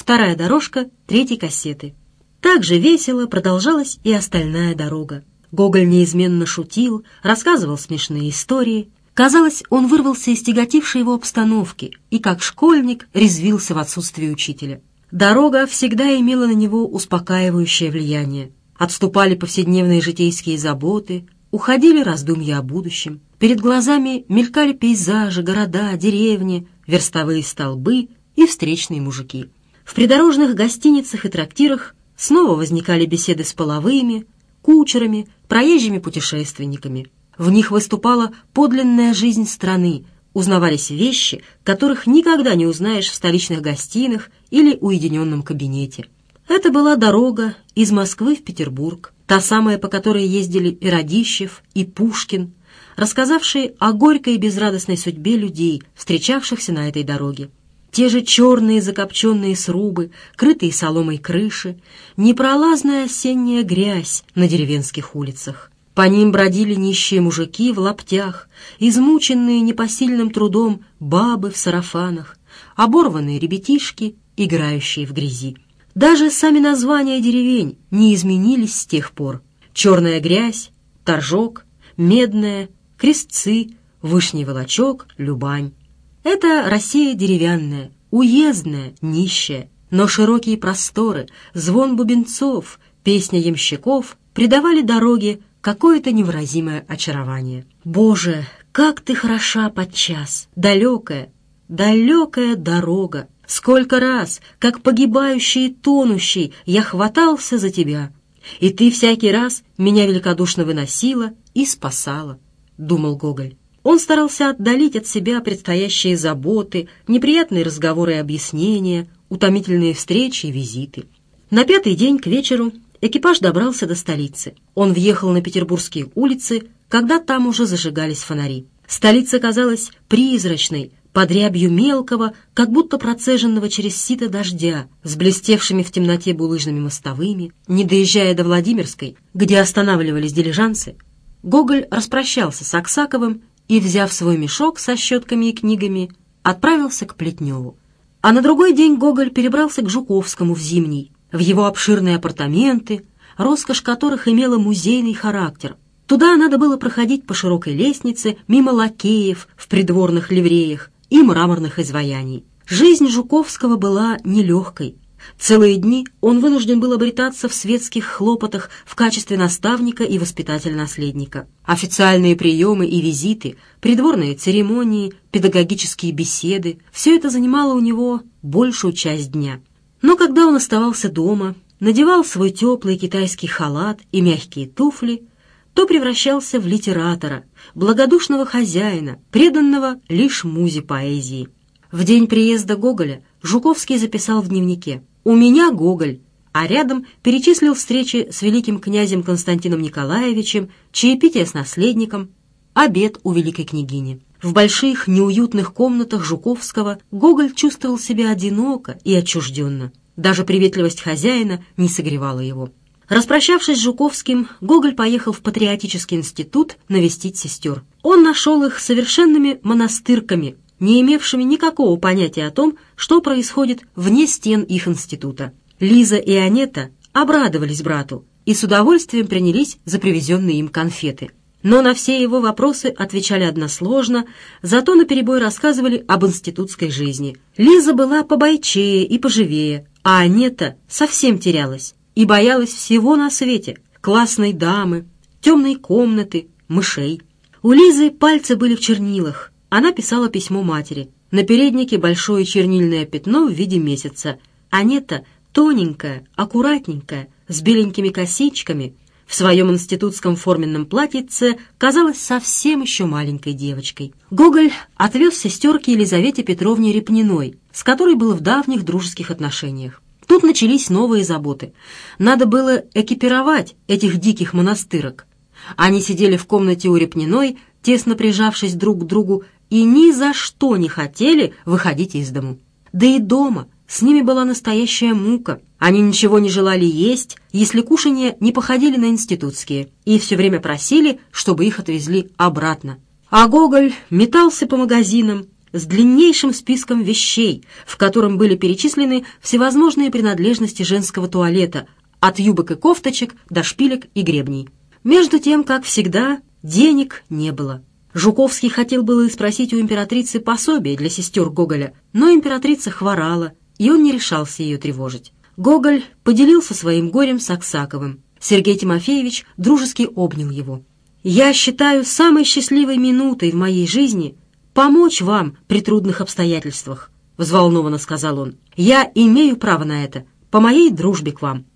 вторая дорожка третьей кассеты. Так же весело продолжалась и остальная дорога. Гоголь неизменно шутил, рассказывал смешные истории. Казалось, он вырвался из тяготившей его обстановки и, как школьник, резвился в отсутствии учителя. Дорога всегда имела на него успокаивающее влияние. Отступали повседневные житейские заботы, уходили раздумья о будущем. Перед глазами мелькали пейзажи, города, деревни, верстовые столбы и встречные мужики. В придорожных гостиницах и трактирах снова возникали беседы с половыми, кучерами, проезжими путешественниками. В них выступала подлинная жизнь страны, узнавались вещи, которых никогда не узнаешь в столичных гостиных или уединенном кабинете. Это была дорога из Москвы в Петербург, та самая, по которой ездили и Радищев, и Пушкин, рассказавшие о горькой и безрадостной судьбе людей, встречавшихся на этой дороге. Те же черные закопченные срубы, крытые соломой крыши, непролазная осенняя грязь на деревенских улицах. По ним бродили нищие мужики в лаптях, измученные непосильным трудом бабы в сарафанах, оборванные ребятишки, играющие в грязи. Даже сами названия деревень не изменились с тех пор. Черная грязь, Торжок, Медная, Крестцы, Вышний Волочок, Любань. Это Россия деревянная, уездная, нищая, но широкие просторы, звон бубенцов, песня ямщиков придавали дороге какое-то невыразимое очарование. «Боже, как ты хороша подчас! Далекая, далекая дорога! Сколько раз, как погибающий и тонущий, я хватался за тебя, и ты всякий раз меня великодушно выносила и спасала», — думал Гоголь. Он старался отдалить от себя предстоящие заботы, неприятные разговоры и объяснения, утомительные встречи и визиты. На пятый день к вечеру экипаж добрался до столицы. Он въехал на петербургские улицы, когда там уже зажигались фонари. Столица казалась призрачной, под рябью мелкого, как будто процеженного через сито дождя, с блестевшими в темноте булыжными мостовыми, не доезжая до Владимирской, где останавливались дилижансы, Гоголь распрощался с Аксаковым и, взяв свой мешок со щетками и книгами, отправился к Плетневу. А на другой день Гоголь перебрался к Жуковскому в Зимний, в его обширные апартаменты, роскошь которых имела музейный характер. Туда надо было проходить по широкой лестнице мимо лакеев в придворных ливреях и мраморных изваяний. Жизнь Жуковского была нелегкой. Целые дни он вынужден был обретаться в светских хлопотах в качестве наставника и воспитателя-наследника. Официальные приемы и визиты, придворные церемонии, педагогические беседы – все это занимало у него большую часть дня. Но когда он оставался дома, надевал свой теплый китайский халат и мягкие туфли, то превращался в литератора, благодушного хозяина, преданного лишь музе поэзии. В день приезда Гоголя Жуковский записал в дневнике – у меня Гоголь, а рядом перечислил встречи с великим князем Константином Николаевичем, чаепитие с наследником, обед у великой княгини. В больших неуютных комнатах Жуковского Гоголь чувствовал себя одиноко и отчужденно. Даже приветливость хозяина не согревала его. Распрощавшись с Жуковским, Гоголь поехал в Патриотический институт навестить сестер. Он нашел их совершенными монастырками, не имевшими никакого понятия о том, что происходит вне стен их института. Лиза и Анетта обрадовались брату и с удовольствием принялись за привезенные им конфеты. Но на все его вопросы отвечали односложно, зато наперебой рассказывали об институтской жизни. Лиза была побойчее и поживее, а Анетта совсем терялась и боялась всего на свете — классной дамы, темной комнаты, мышей. У Лизы пальцы были в чернилах, она писала письмо матери. На переднике большое чернильное пятно в виде месяца. Анета тоненькая, аккуратненькая, с беленькими косичками, в своем институтском форменном платьице казалась совсем еще маленькой девочкой. Гоголь отвез сестерке Елизавете Петровне Репниной, с которой был в давних дружеских отношениях. Тут начались новые заботы. Надо было экипировать этих диких монастырок. Они сидели в комнате у Репниной, тесно прижавшись друг к другу и ни за что не хотели выходить из дому. Да и дома с ними была настоящая мука. Они ничего не желали есть, если кушания не походили на институтские, и все время просили, чтобы их отвезли обратно. А Гоголь метался по магазинам с длиннейшим списком вещей, в котором были перечислены всевозможные принадлежности женского туалета, от юбок и кофточек до шпилек и гребней. Между тем, как всегда, денег не было. Жуковский хотел было спросить у императрицы пособие для сестер Гоголя, но императрица хворала, и он не решался ее тревожить. Гоголь поделился своим горем с Аксаковым. Сергей Тимофеевич дружески обнял его. «Я считаю самой счастливой минутой в моей жизни помочь вам при трудных обстоятельствах», — взволнованно сказал он. «Я имею право на это, по моей дружбе к вам».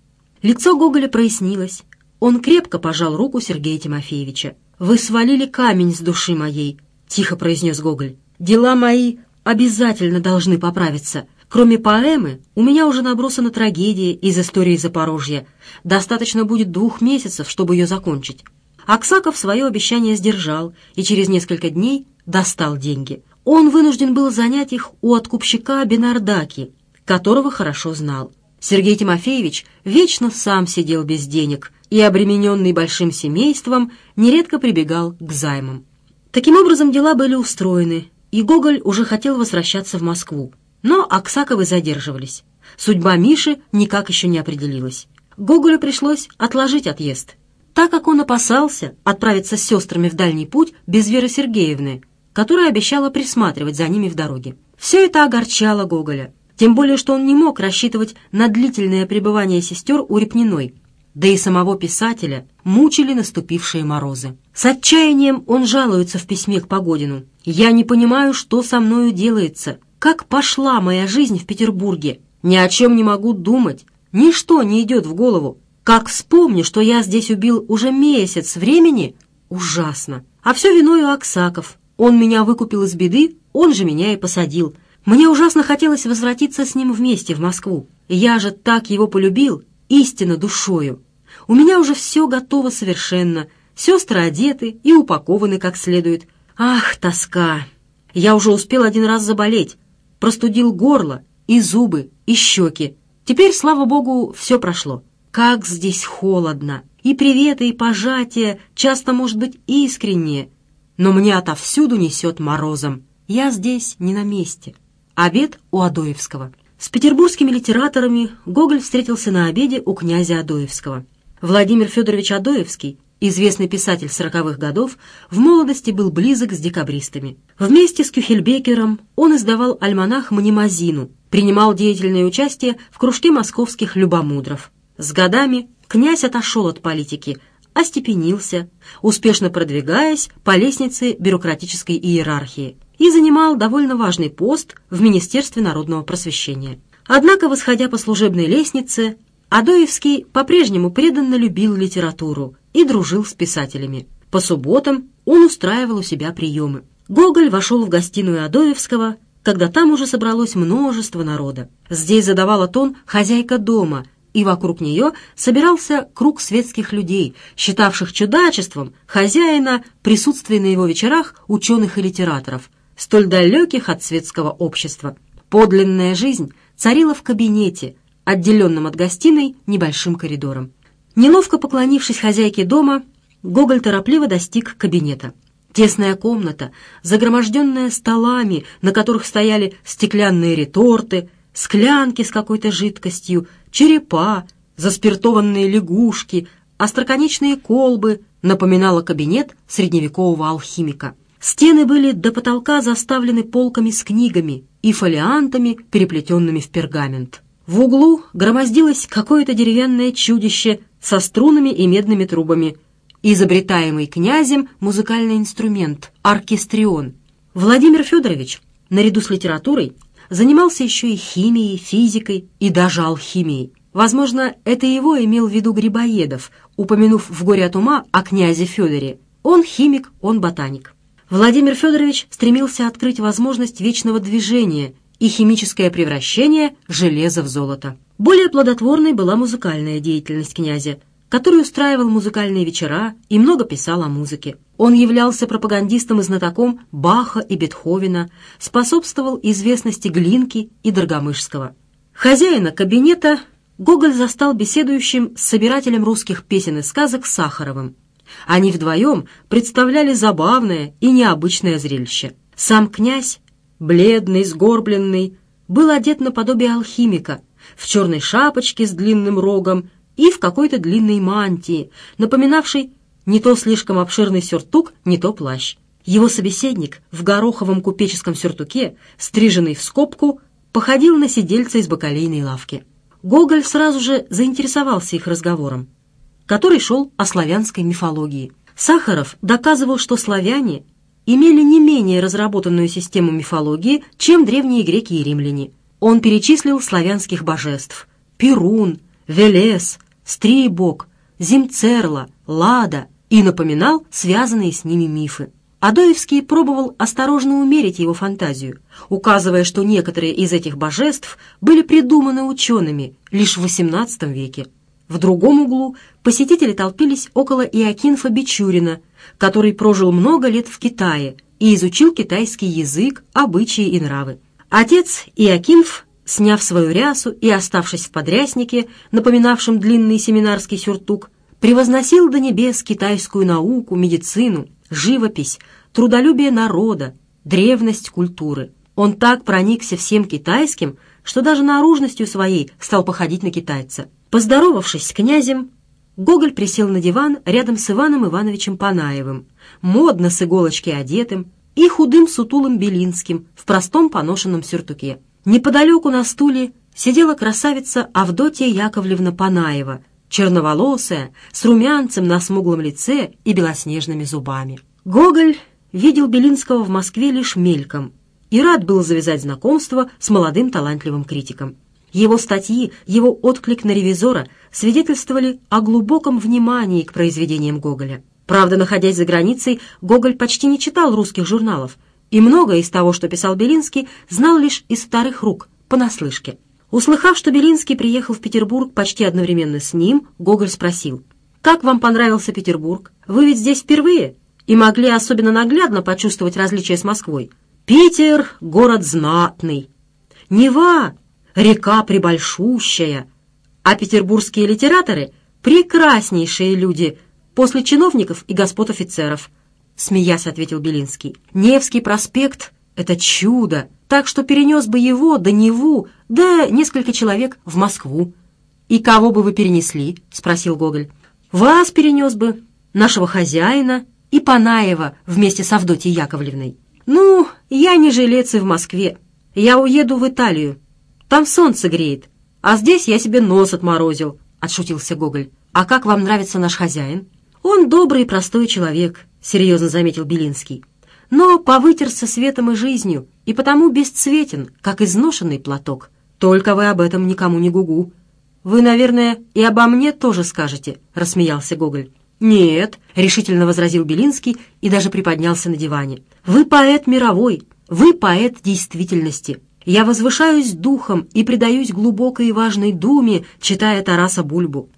Лицо Гоголя прояснилось. Он крепко пожал руку Сергея Тимофеевича. «Вы свалили камень с души моей», — тихо произнес Гоголь. «Дела мои обязательно должны поправиться. Кроме поэмы, у меня уже набросана трагедия из истории Запорожья. Достаточно будет двух месяцев, чтобы ее закончить». Аксаков свое обещание сдержал и через несколько дней достал деньги. Он вынужден был занять их у откупщика Бенардаки, которого хорошо знал. Сергей Тимофеевич вечно сам сидел без денег и, обремененный большим семейством, нередко прибегал к займам. Таким образом, дела были устроены, и Гоголь уже хотел возвращаться в Москву. Но Аксаковы задерживались. Судьба Миши никак еще не определилась. Гоголю пришлось отложить отъезд, так как он опасался отправиться с сестрами в дальний путь без Веры Сергеевны, которая обещала присматривать за ними в дороге. Все это огорчало Гоголя, тем более, что он не мог рассчитывать на длительное пребывание сестер у Репниной. Да и самого писателя мучили наступившие морозы. С отчаянием он жалуется в письме к Погодину. «Я не понимаю, что со мною делается. Как пошла моя жизнь в Петербурге? Ни о чем не могу думать. Ничто не идет в голову. Как вспомню, что я здесь убил уже месяц времени? Ужасно. А все виной у Аксаков. Он меня выкупил из беды, он же меня и посадил. Мне ужасно хотелось возвратиться с ним вместе в Москву. Я же так его полюбил, истинно душою. У меня уже все готово совершенно. Сестры одеты и упакованы как следует. Ах, тоска! Я уже успел один раз заболеть. Простудил горло и зубы, и щеки. Теперь, слава богу, все прошло. Как здесь холодно! И приветы, и пожатия часто, может быть, искренние. Но мне отовсюду несет морозом. Я здесь не на месте. Обед у Адоевского. С петербургскими литераторами Гоголь встретился на обеде у князя Адоевского. Владимир Федорович Адоевский, известный писатель сороковых годов, в молодости был близок с декабристами. Вместе с Кюхельбекером он издавал альманах «Манимазину», принимал деятельное участие в кружке московских любомудров. С годами князь отошел от политики, остепенился, успешно продвигаясь по лестнице бюрократической иерархии – и занимал довольно важный пост в Министерстве народного просвещения. Однако, восходя по служебной лестнице, Адоевский по-прежнему преданно любил литературу и дружил с писателями. По субботам он устраивал у себя приемы. Гоголь вошел в гостиную Адоевского, когда там уже собралось множество народа. Здесь задавала тон хозяйка дома, и вокруг нее собирался круг светских людей, считавших чудачеством хозяина присутствие на его вечерах ученых и литераторов – столь далеких от светского общества. Подлинная жизнь царила в кабинете, отделенном от гостиной небольшим коридором. Неловко поклонившись хозяйке дома, Гоголь торопливо достиг кабинета. Тесная комната, загроможденная столами, на которых стояли стеклянные реторты, склянки с какой-то жидкостью, черепа, заспиртованные лягушки, остроконечные колбы, напоминала кабинет средневекового алхимика. Стены были до потолка заставлены полками с книгами и фолиантами, переплетенными в пергамент. В углу громоздилось какое-то деревянное чудище со струнами и медными трубами, изобретаемый князем музыкальный инструмент – оркестрион. Владимир Федорович, наряду с литературой, занимался еще и химией, физикой и даже алхимией. Возможно, это его имел в виду Грибоедов, упомянув в «Горе от ума» о князе Федоре. Он химик, он ботаник. Владимир Федорович стремился открыть возможность вечного движения и химическое превращение железа в золото. Более плодотворной была музыкальная деятельность князя, который устраивал музыкальные вечера и много писал о музыке. Он являлся пропагандистом и знатоком Баха и Бетховена, способствовал известности Глинки и Доргомышского. Хозяина кабинета Гоголь застал беседующим с собирателем русских песен и сказок Сахаровым, они вдвоем представляли забавное и необычное зрелище. Сам князь, бледный, сгорбленный, был одет наподобие алхимика, в черной шапочке с длинным рогом и в какой-то длинной мантии, напоминавшей не то слишком обширный сюртук, не то плащ. Его собеседник в гороховом купеческом сюртуке, стриженный в скобку, походил на сидельца из бакалейной лавки. Гоголь сразу же заинтересовался их разговором который шел о славянской мифологии. Сахаров доказывал, что славяне имели не менее разработанную систему мифологии, чем древние греки и римляне. Он перечислил славянских божеств – Перун, Велес, Стрибок, Зимцерла, Лада и напоминал связанные с ними мифы. Адоевский пробовал осторожно умерить его фантазию, указывая, что некоторые из этих божеств были придуманы учеными лишь в XVIII веке. В другом углу посетители толпились около Иокинфа Бичурина, который прожил много лет в Китае и изучил китайский язык, обычаи и нравы. Отец Иокинф, сняв свою рясу и оставшись в подряснике, напоминавшем длинный семинарский сюртук, превозносил до небес китайскую науку, медицину, живопись, трудолюбие народа, древность культуры. Он так проникся всем китайским, что даже наружностью своей стал походить на китайца – Поздоровавшись с князем, Гоголь присел на диван рядом с Иваном Ивановичем Панаевым, модно с иголочки одетым и худым сутулым Белинским в простом поношенном сюртуке. Неподалеку на стуле сидела красавица Авдотья Яковлевна Панаева, черноволосая, с румянцем на смуглом лице и белоснежными зубами. Гоголь видел Белинского в Москве лишь мельком и рад был завязать знакомство с молодым талантливым критиком. Его статьи, его отклик на ревизора свидетельствовали о глубоком внимании к произведениям Гоголя. Правда, находясь за границей, Гоголь почти не читал русских журналов, и многое из того, что писал Белинский, знал лишь из старых рук, понаслышке. Услыхав, что Белинский приехал в Петербург почти одновременно с ним, Гоголь спросил, «Как вам понравился Петербург? Вы ведь здесь впервые и могли особенно наглядно почувствовать различия с Москвой. Питер — город знатный. Нева река прибольшущая, а петербургские литераторы — прекраснейшие люди после чиновников и господ офицеров», — смеясь ответил Белинский. «Невский проспект — это чудо, так что перенес бы его до Неву, да несколько человек в Москву». «И кого бы вы перенесли?» — спросил Гоголь. «Вас перенес бы, нашего хозяина и Панаева вместе с Авдотьей Яковлевной». «Ну, я не жилец и в Москве. Я уеду в Италию. Там солнце греет, а здесь я себе нос отморозил», — отшутился Гоголь. «А как вам нравится наш хозяин?» «Он добрый и простой человек», — серьезно заметил Белинский. «Но повытерся светом и жизнью, и потому бесцветен, как изношенный платок. Только вы об этом никому не гугу». «Вы, наверное, и обо мне тоже скажете», — рассмеялся Гоголь. «Нет», — решительно возразил Белинский и даже приподнялся на диване. «Вы поэт мировой, вы поэт действительности. Я возвышаюсь духом и предаюсь глубокой и важной думе, читая Тараса Бульбу.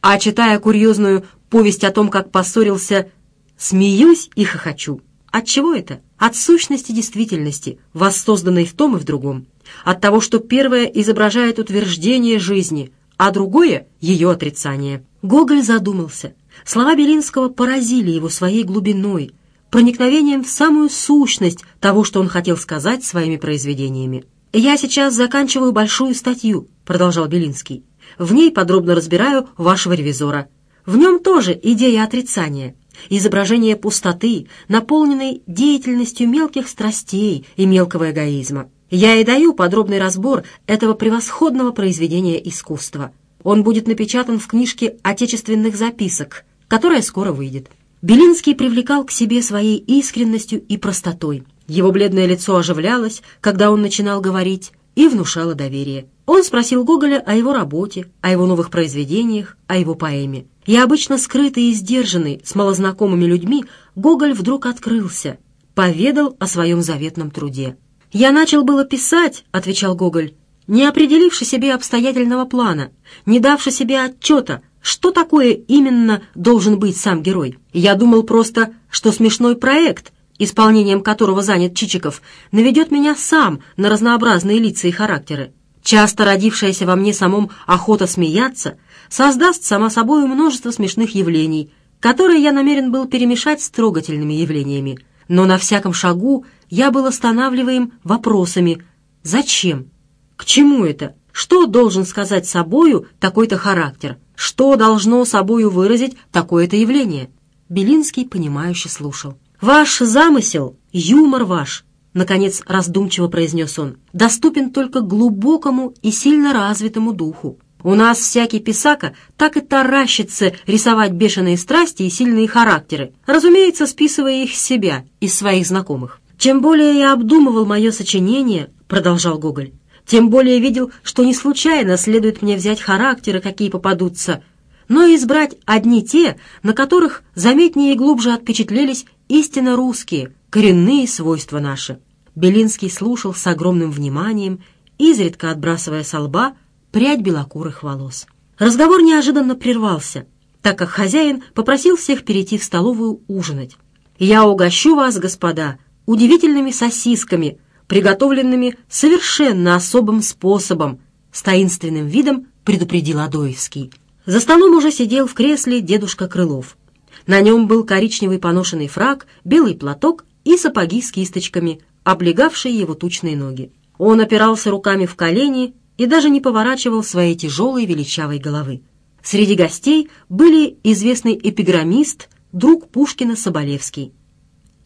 А читая курьезную повесть о том, как поссорился, смеюсь и хохочу. От чего это? От сущности действительности, воссозданной в том и в другом. От того, что первое изображает утверждение жизни, а другое — ее отрицание. Гоголь задумался. Слова Белинского поразили его своей глубиной — проникновением в самую сущность того, что он хотел сказать своими произведениями. «Я сейчас заканчиваю большую статью», — продолжал Белинский. «В ней подробно разбираю вашего ревизора. В нем тоже идея отрицания, изображение пустоты, наполненной деятельностью мелких страстей и мелкого эгоизма. Я и даю подробный разбор этого превосходного произведения искусства. Он будет напечатан в книжке отечественных записок, которая скоро выйдет». Белинский привлекал к себе своей искренностью и простотой. Его бледное лицо оживлялось, когда он начинал говорить, и внушало доверие. Он спросил Гоголя о его работе, о его новых произведениях, о его поэме. И обычно скрытый и сдержанный, с малознакомыми людьми, Гоголь вдруг открылся, поведал о своем заветном труде. «Я начал было писать», — отвечал Гоголь, не определивши себе обстоятельного плана, не давши себе отчета — что такое именно должен быть сам герой? Я думал просто, что смешной проект, исполнением которого занят Чичиков, наведет меня сам на разнообразные лица и характеры. Часто родившаяся во мне самом охота смеяться создаст само собой множество смешных явлений, которые я намерен был перемешать с трогательными явлениями. Но на всяком шагу я был останавливаем вопросами «Зачем? К чему это? Что должен сказать собою такой-то характер?» Что должно собою выразить такое-то явление? Белинский, понимающе слушал. «Ваш замысел, юмор ваш, — наконец раздумчиво произнес он, — «доступен только глубокому и сильно развитому духу. У нас всякий писака так и таращится рисовать бешеные страсти и сильные характеры, разумеется, списывая их с себя, из своих знакомых. Чем более я обдумывал мое сочинение, — продолжал Гоголь, тем более видел, что не случайно следует мне взять характеры, какие попадутся, но и избрать одни те, на которых заметнее и глубже отпечатлелись истинно русские, коренные свойства наши. Белинский слушал с огромным вниманием, изредка отбрасывая со лба прядь белокурых волос. Разговор неожиданно прервался, так как хозяин попросил всех перейти в столовую ужинать. «Я угощу вас, господа, удивительными сосисками», приготовленными совершенно особым способом, с таинственным видом предупредил Адоевский. За столом уже сидел в кресле дедушка Крылов. На нем был коричневый поношенный фраг, белый платок и сапоги с кисточками, облегавшие его тучные ноги. Он опирался руками в колени и даже не поворачивал своей тяжелой величавой головы. Среди гостей были известный эпиграммист, друг Пушкина Соболевский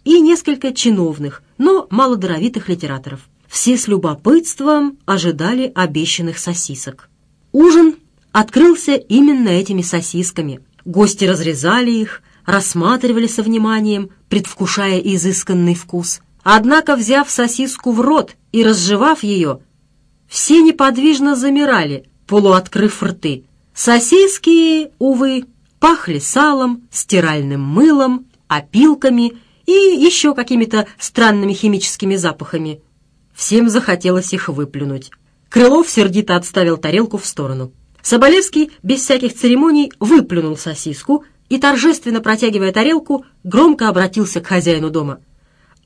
и несколько чиновных, но малодоровитых литераторов. Все с любопытством ожидали обещанных сосисок. Ужин открылся именно этими сосисками. Гости разрезали их, рассматривали со вниманием, предвкушая изысканный вкус. Однако, взяв сосиску в рот и разжевав ее, все неподвижно замирали, полуоткрыв рты. Сосиски, увы, пахли салом, стиральным мылом, опилками и еще какими-то странными химическими запахами. Всем захотелось их выплюнуть. Крылов сердито отставил тарелку в сторону. Соболевский без всяких церемоний выплюнул сосиску и, торжественно протягивая тарелку, громко обратился к хозяину дома.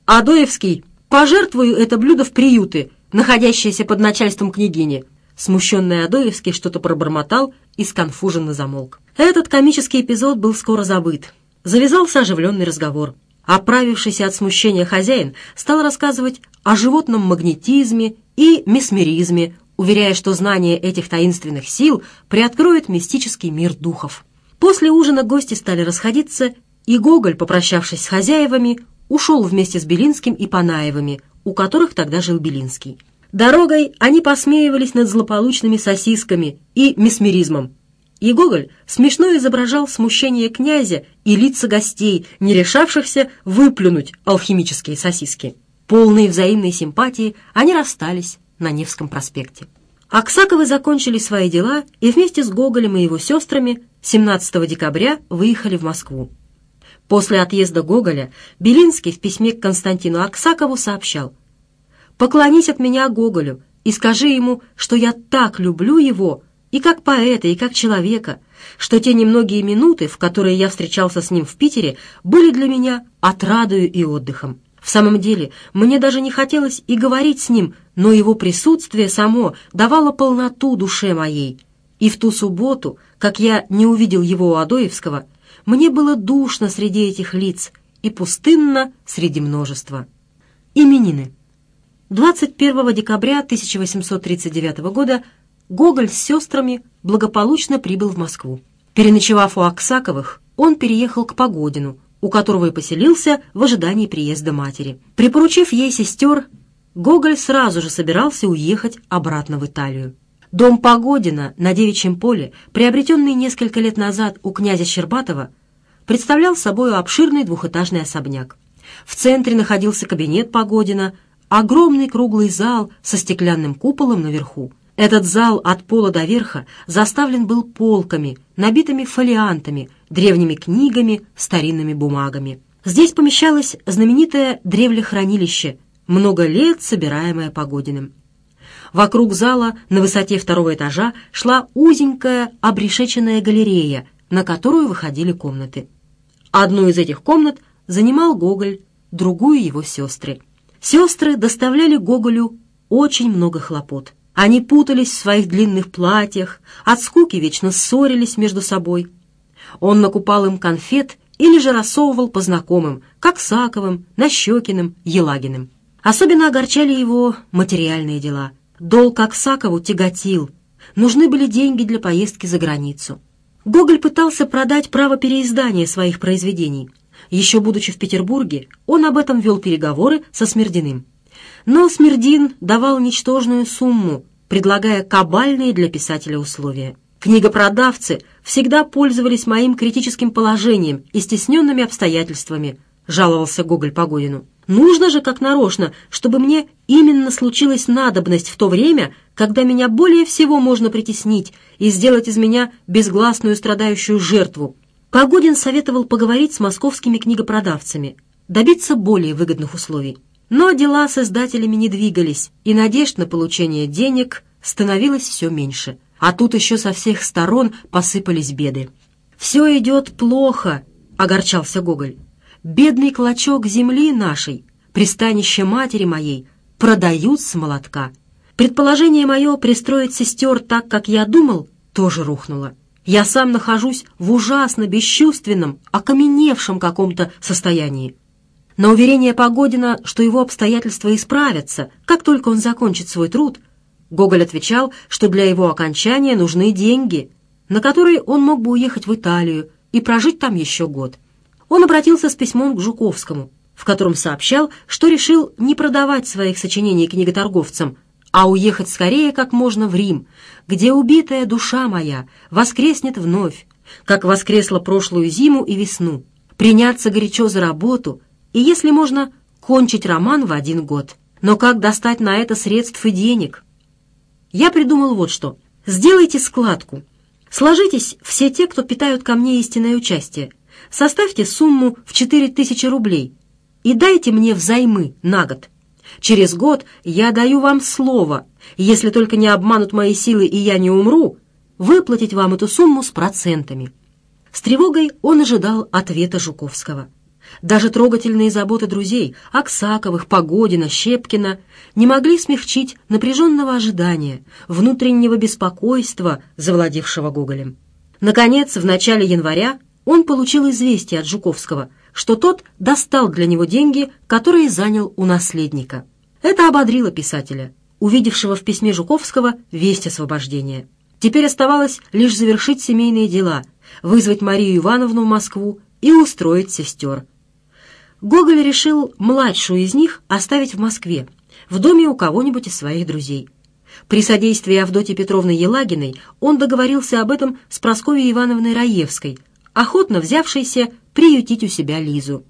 «Адоевский, пожертвую это блюдо в приюты, находящиеся под начальством княгини». Смущенный Адоевский что-то пробормотал и сконфуженно замолк. Этот комический эпизод был скоро забыт. Завязался оживленный разговор. Оправившийся от смущения хозяин стал рассказывать о животном магнетизме и месмеризме, уверяя, что знание этих таинственных сил приоткроет мистический мир духов. После ужина гости стали расходиться, и Гоголь, попрощавшись с хозяевами, ушел вместе с Белинским и Панаевыми, у которых тогда жил Белинский. Дорогой они посмеивались над злополучными сосисками и месмеризмом, и Гоголь смешно изображал смущение князя и лица гостей, не решавшихся выплюнуть алхимические сосиски. Полные взаимной симпатии они расстались на Невском проспекте. Аксаковы закончили свои дела и вместе с Гоголем и его сестрами 17 декабря выехали в Москву. После отъезда Гоголя Белинский в письме к Константину Аксакову сообщал «Поклонись от меня Гоголю и скажи ему, что я так люблю его, и как поэта, и как человека, что те немногие минуты, в которые я встречался с ним в Питере, были для меня отрадою и отдыхом. В самом деле, мне даже не хотелось и говорить с ним, но его присутствие само давало полноту душе моей. И в ту субботу, как я не увидел его у Адоевского, мне было душно среди этих лиц и пустынно среди множества. Именины. 21 декабря 1839 года – Гоголь с сестрами благополучно прибыл в Москву. Переночевав у Аксаковых, он переехал к Погодину, у которого и поселился в ожидании приезда матери. Припоручив ей сестер, Гоголь сразу же собирался уехать обратно в Италию. Дом Погодина на Девичьем поле, приобретенный несколько лет назад у князя Щербатова, представлял собой обширный двухэтажный особняк. В центре находился кабинет Погодина, огромный круглый зал со стеклянным куполом наверху. Этот зал от пола до верха заставлен был полками, набитыми фолиантами, древними книгами, старинными бумагами. Здесь помещалось знаменитое древлехранилище, много лет собираемое Погодиным. Вокруг зала на высоте второго этажа шла узенькая обрешеченная галерея, на которую выходили комнаты. Одну из этих комнат занимал Гоголь, другую его сестры. Сестры доставляли Гоголю очень много хлопот. Они путались в своих длинных платьях, от скуки вечно ссорились между собой. Он накупал им конфет или же рассовывал по знакомым, как Саковым, Нащекиным, Елагиным. Особенно огорчали его материальные дела. Долг как Сакову тяготил. Нужны были деньги для поездки за границу. Гоголь пытался продать право переиздания своих произведений. Еще будучи в Петербурге, он об этом вел переговоры со Смирдиным. Но Смирдин давал ничтожную сумму, предлагая кабальные для писателя условия. Книгопродавцы всегда пользовались моим критическим положением и стесненными обстоятельствами, жаловался Гоголь Погодину. Нужно же, как нарочно, чтобы мне именно случилась надобность в то время, когда меня более всего можно притеснить и сделать из меня безгласную страдающую жертву. Погодин советовал поговорить с московскими книгопродавцами, добиться более выгодных условий. Но дела с издателями не двигались, и надежд на получение денег становилось все меньше. А тут еще со всех сторон посыпались беды. «Все идет плохо», — огорчался Гоголь. «Бедный клочок земли нашей, пристанище матери моей, продают с молотка. Предположение мое пристроить сестер так, как я думал, тоже рухнуло. Я сам нахожусь в ужасно бесчувственном, окаменевшем каком-то состоянии. На уверение Погодина, что его обстоятельства исправятся, как только он закончит свой труд, Гоголь отвечал, что для его окончания нужны деньги, на которые он мог бы уехать в Италию и прожить там еще год. Он обратился с письмом к Жуковскому, в котором сообщал, что решил не продавать своих сочинений книготорговцам, а уехать скорее как можно в Рим, где убитая душа моя воскреснет вновь, как воскресла прошлую зиму и весну, приняться горячо за работу — и, если можно, кончить роман в один год. Но как достать на это средств и денег? Я придумал вот что. Сделайте складку. Сложитесь все те, кто питают ко мне истинное участие. Составьте сумму в 4000 рублей и дайте мне взаймы на год. Через год я даю вам слово, если только не обманут мои силы и я не умру, выплатить вам эту сумму с процентами». С тревогой он ожидал ответа Жуковского – даже трогательные заботы друзей Аксаковых, Погодина, Щепкина не могли смягчить напряженного ожидания, внутреннего беспокойства, завладевшего Гоголем. Наконец, в начале января он получил известие от Жуковского, что тот достал для него деньги, которые занял у наследника. Это ободрило писателя, увидевшего в письме Жуковского весть освобождения. Теперь оставалось лишь завершить семейные дела, вызвать Марию Ивановну в Москву и устроить сестер – Гоголь решил младшую из них оставить в Москве, в доме у кого-нибудь из своих друзей. При содействии Авдотьи Петровны Елагиной он договорился об этом с Прасковьей Ивановной Раевской, охотно взявшейся приютить у себя Лизу.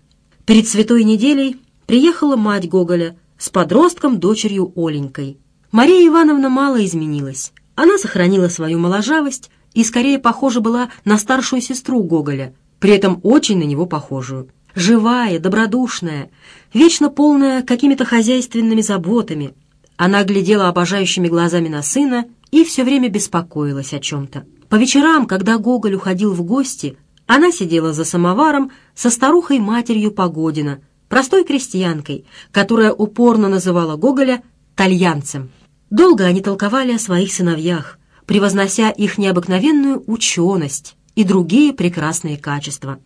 Перед святой неделей приехала мать Гоголя с подростком дочерью Оленькой. Мария Ивановна мало изменилась. Она сохранила свою моложавость и скорее похожа была на старшую сестру Гоголя, при этом очень на него похожую живая, добродушная, вечно полная какими-то хозяйственными заботами. Она глядела обожающими глазами на сына и все время беспокоилась о чем-то. По вечерам, когда Гоголь уходил в гости, она сидела за самоваром со старухой-матерью Погодина, простой крестьянкой, которая упорно называла Гоголя «тальянцем». Долго они толковали о своих сыновьях, превознося их необыкновенную ученость и другие прекрасные качества.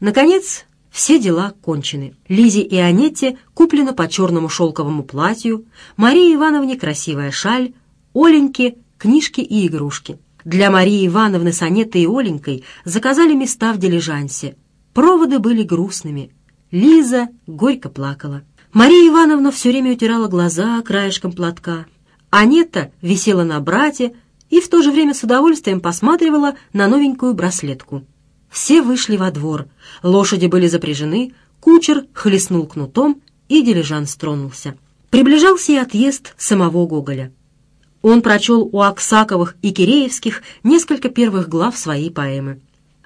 Наконец, все дела кончены. Лизе и Анетте куплено по черному шелковому платью, Марии Ивановне красивая шаль, Оленьке книжки и игрушки. Для Марии Ивановны с Анетой и Оленькой заказали места в дилижансе. Проводы были грустными. Лиза горько плакала. Мария Ивановна все время утирала глаза краешком платка. Анетта висела на брате и в то же время с удовольствием посматривала на новенькую браслетку. Все вышли во двор. Лошади были запряжены, кучер хлестнул кнутом, и дилижан стронулся. Приближался и отъезд самого Гоголя. Он прочел у Аксаковых и Киреевских несколько первых глав своей поэмы.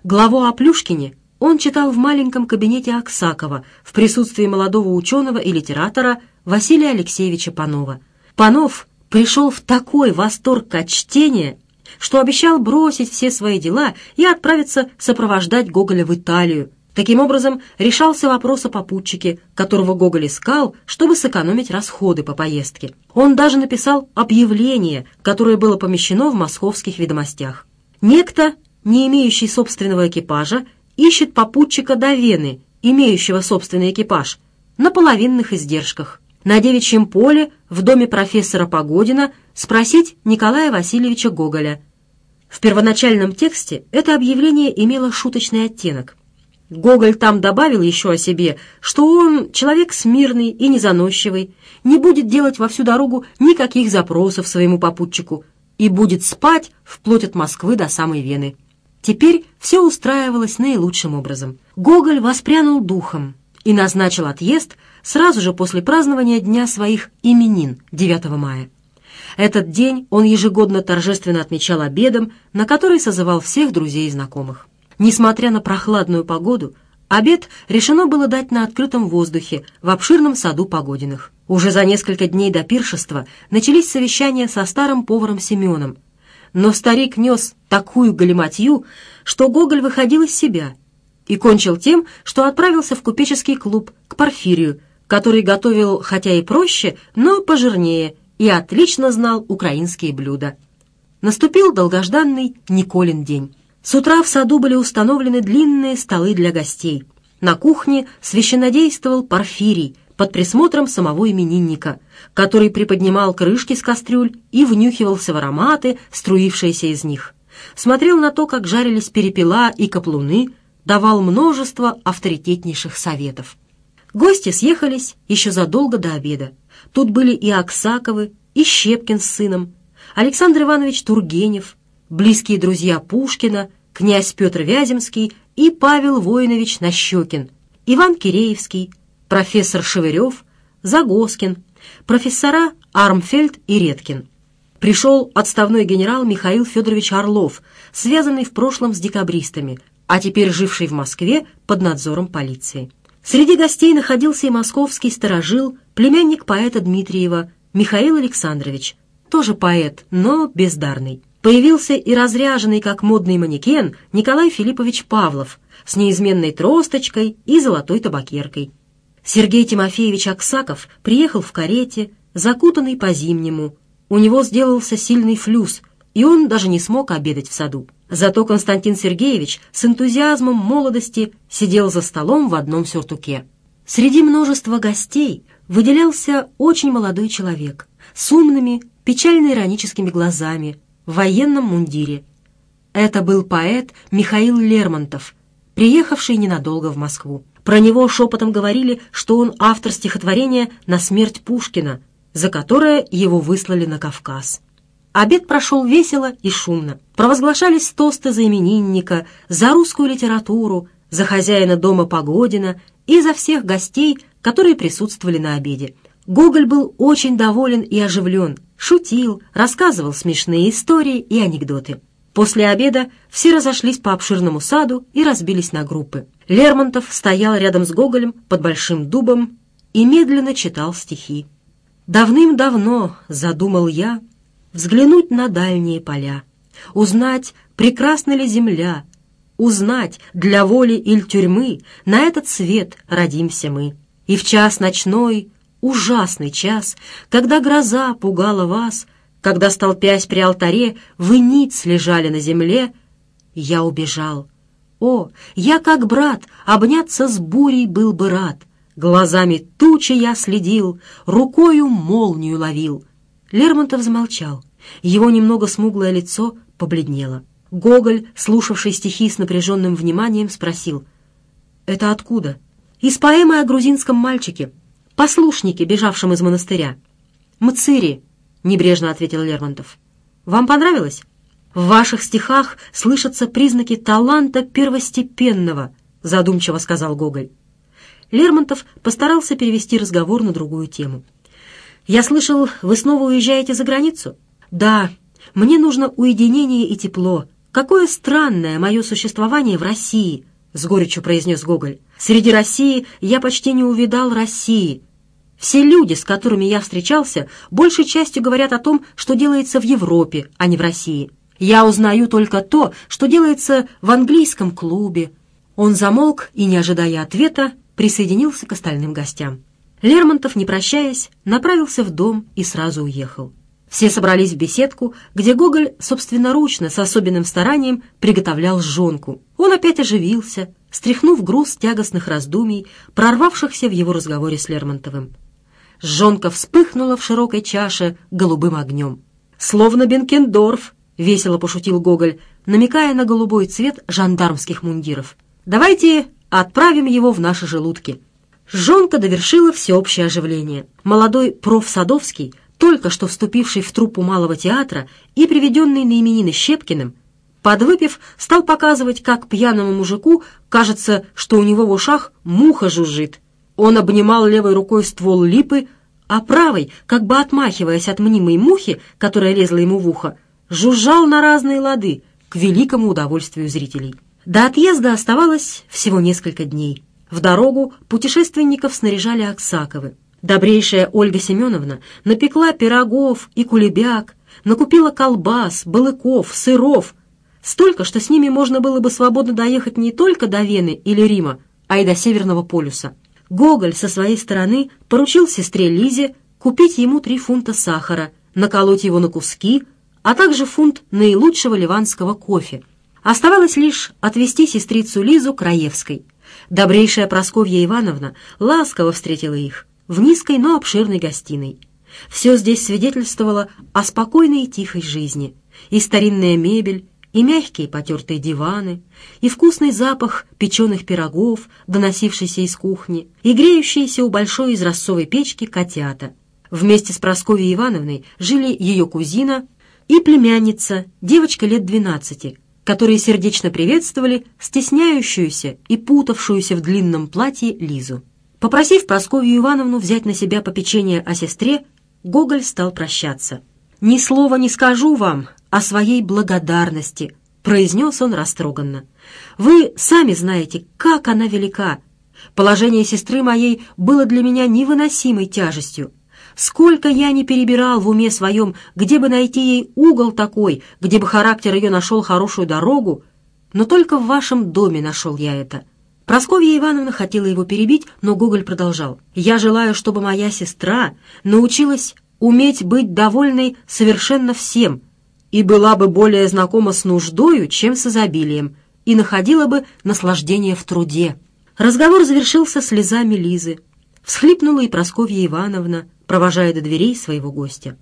Главу о Плюшкине он читал в маленьком кабинете Аксакова в присутствии молодого ученого и литератора Василия Алексеевича Панова. Панов пришел в такой восторг от чтения, что обещал бросить все свои дела и отправиться сопровождать Гоголя в Италию. Таким образом, решался вопрос о попутчике, которого Гоголь искал, чтобы сэкономить расходы по поездке. Он даже написал объявление, которое было помещено в московских ведомостях. Некто, не имеющий собственного экипажа, ищет попутчика до Вены, имеющего собственный экипаж, на половинных издержках – на Девичьем поле в доме профессора Погодина спросить Николая Васильевича Гоголя. В первоначальном тексте это объявление имело шуточный оттенок. Гоголь там добавил еще о себе, что он человек смирный и незаносчивый, не будет делать во всю дорогу никаких запросов своему попутчику и будет спать вплоть от Москвы до самой Вены. Теперь все устраивалось наилучшим образом. Гоголь воспрянул духом и назначил отъезд – сразу же после празднования дня своих именин 9 мая. Этот день он ежегодно торжественно отмечал обедом, на который созывал всех друзей и знакомых. Несмотря на прохладную погоду, обед решено было дать на открытом воздухе в обширном саду Погодиных. Уже за несколько дней до пиршества начались совещания со старым поваром Семеном. Но старик нес такую галиматью, что Гоголь выходил из себя и кончил тем, что отправился в купеческий клуб к Порфирию, который готовил хотя и проще, но пожирнее и отлично знал украинские блюда. Наступил долгожданный Николин день. С утра в саду были установлены длинные столы для гостей. На кухне священодействовал Порфирий под присмотром самого именинника, который приподнимал крышки с кастрюль и внюхивался в ароматы, струившиеся из них. Смотрел на то, как жарились перепела и каплуны, давал множество авторитетнейших советов. Гости съехались еще задолго до обеда. Тут были и Аксаковы, и Щепкин с сыном, Александр Иванович Тургенев, близкие друзья Пушкина, князь Петр Вяземский и Павел Воинович Нащекин, Иван Киреевский, профессор Шевырев, Загоскин, профессора Армфельд и Редкин. Пришел отставной генерал Михаил Федорович Орлов, связанный в прошлом с декабристами, а теперь живший в Москве под надзором полиции. Среди гостей находился и московский сторожил, племянник поэта Дмитриева, Михаил Александрович, тоже поэт, но бездарный. Появился и разряженный как модный манекен Николай Филиппович Павлов с неизменной тросточкой и золотой табакеркой. Сергей Тимофеевич Аксаков приехал в карете, закутанный по-зимнему. У него сделался сильный флюс, и он даже не смог обедать в саду. Зато Константин Сергеевич с энтузиазмом молодости сидел за столом в одном сюртуке. Среди множества гостей выделялся очень молодой человек с умными, печально-ироническими глазами, в военном мундире. Это был поэт Михаил Лермонтов, приехавший ненадолго в Москву. Про него шепотом говорили, что он автор стихотворения «На смерть Пушкина», за которое его выслали на Кавказ. Обед прошел весело и шумно. Провозглашались тосты за именинника, за русскую литературу, за хозяина дома Погодина и за всех гостей, которые присутствовали на обеде. Гоголь был очень доволен и оживлен, шутил, рассказывал смешные истории и анекдоты. После обеда все разошлись по обширному саду и разбились на группы. Лермонтов стоял рядом с Гоголем под большим дубом и медленно читал стихи. «Давным-давно задумал я взглянуть на дальние поля, узнать, прекрасна ли земля, узнать, для воли или тюрьмы на этот свет родимся мы. И в час ночной, ужасный час, когда гроза пугала вас, когда, столпясь при алтаре, вы ниц лежали на земле, я убежал. О, я как брат, обняться с бурей был бы рад. Глазами тучи я следил, рукою молнию ловил. Лермонтов замолчал. Его немного смуглое лицо побледнело. Гоголь, слушавший стихи с напряженным вниманием, спросил. «Это откуда?» «Из поэмы о грузинском мальчике, послушнике, бежавшем из монастыря». «Мцири», — небрежно ответил Лермонтов. «Вам понравилось?» «В ваших стихах слышатся признаки таланта первостепенного», — задумчиво сказал Гоголь. Лермонтов постарался перевести разговор на другую тему. «Я слышал, вы снова уезжаете за границу?» Да, мне нужно уединение и тепло. Какое странное мое существование в России, с горечью произнес Гоголь. Среди России я почти не увидал России. Все люди, с которыми я встречался, большей частью говорят о том, что делается в Европе, а не в России. Я узнаю только то, что делается в английском клубе. Он замолк и, не ожидая ответа, присоединился к остальным гостям. Лермонтов, не прощаясь, направился в дом и сразу уехал. Все собрались в беседку, где Гоголь собственноручно, с особенным старанием, приготовлял жонку. Он опять оживился, стряхнув груз тягостных раздумий, прорвавшихся в его разговоре с Лермонтовым. Жонка вспыхнула в широкой чаше голубым огнем. «Словно Бенкендорф», — весело пошутил Гоголь, намекая на голубой цвет жандармских мундиров. «Давайте отправим его в наши желудки». Жонка довершила всеобщее оживление. Молодой проф. Садовский — только что вступивший в труппу малого театра и приведенный на именины Щепкиным, подвыпив, стал показывать, как пьяному мужику кажется, что у него в ушах муха жужжит. Он обнимал левой рукой ствол липы, а правой, как бы отмахиваясь от мнимой мухи, которая лезла ему в ухо, жужжал на разные лады к великому удовольствию зрителей. До отъезда оставалось всего несколько дней. В дорогу путешественников снаряжали Аксаковы. Добрейшая Ольга Семеновна напекла пирогов и кулебяк, накупила колбас, балыков, сыров. Столько, что с ними можно было бы свободно доехать не только до Вены или Рима, а и до Северного полюса. Гоголь со своей стороны поручил сестре Лизе купить ему три фунта сахара, наколоть его на куски, а также фунт наилучшего ливанского кофе. Оставалось лишь отвезти сестрицу Лизу Краевской. Добрейшая Просковья Ивановна ласково встретила их в низкой, но обширной гостиной. Все здесь свидетельствовало о спокойной и тихой жизни. И старинная мебель, и мягкие потертые диваны, и вкусный запах печеных пирогов, доносившийся из кухни, и греющиеся у большой изразцовой печки котята. Вместе с Прасковьей Ивановной жили ее кузина и племянница, девочка лет двенадцати, которые сердечно приветствовали стесняющуюся и путавшуюся в длинном платье Лизу. Попросив Прасковью Ивановну взять на себя попечение о сестре, Гоголь стал прощаться. «Ни слова не скажу вам о своей благодарности», — произнес он растроганно. «Вы сами знаете, как она велика. Положение сестры моей было для меня невыносимой тяжестью. Сколько я не перебирал в уме своем, где бы найти ей угол такой, где бы характер ее нашел хорошую дорогу, но только в вашем доме нашел я это». Просковья Ивановна хотела его перебить, но Гоголь продолжал. «Я желаю, чтобы моя сестра научилась уметь быть довольной совершенно всем и была бы более знакома с нуждою, чем с изобилием, и находила бы наслаждение в труде». Разговор завершился слезами Лизы. Всхлипнула и Просковья Ивановна, провожая до дверей своего гостя.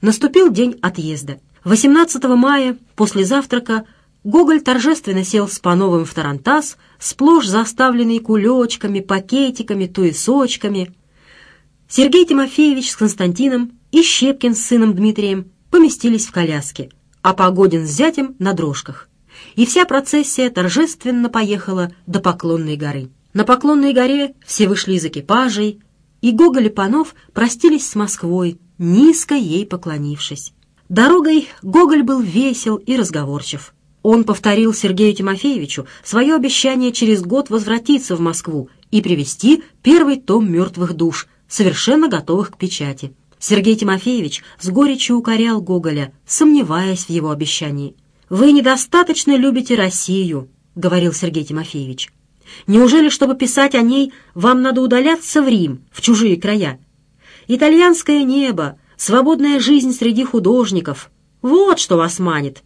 Наступил день отъезда. 18 мая после завтрака Гоголь торжественно сел с Пановым в тарантас, сплошь заставленный кулечками, пакетиками, туесочками. Сергей Тимофеевич с Константином и Щепкин с сыном Дмитрием поместились в коляске, а Погодин с зятем на дрожках. И вся процессия торжественно поехала до Поклонной горы. На Поклонной горе все вышли из экипажей, и Гоголь и Панов простились с Москвой, низко ей поклонившись. Дорогой Гоголь был весел и разговорчив — он повторил Сергею Тимофеевичу свое обещание через год возвратиться в Москву и привести первый том «Мертвых душ», совершенно готовых к печати. Сергей Тимофеевич с горечью укорял Гоголя, сомневаясь в его обещании. «Вы недостаточно любите Россию», — говорил Сергей Тимофеевич. «Неужели, чтобы писать о ней, вам надо удаляться в Рим, в чужие края? Итальянское небо, свободная жизнь среди художников — вот что вас манит!»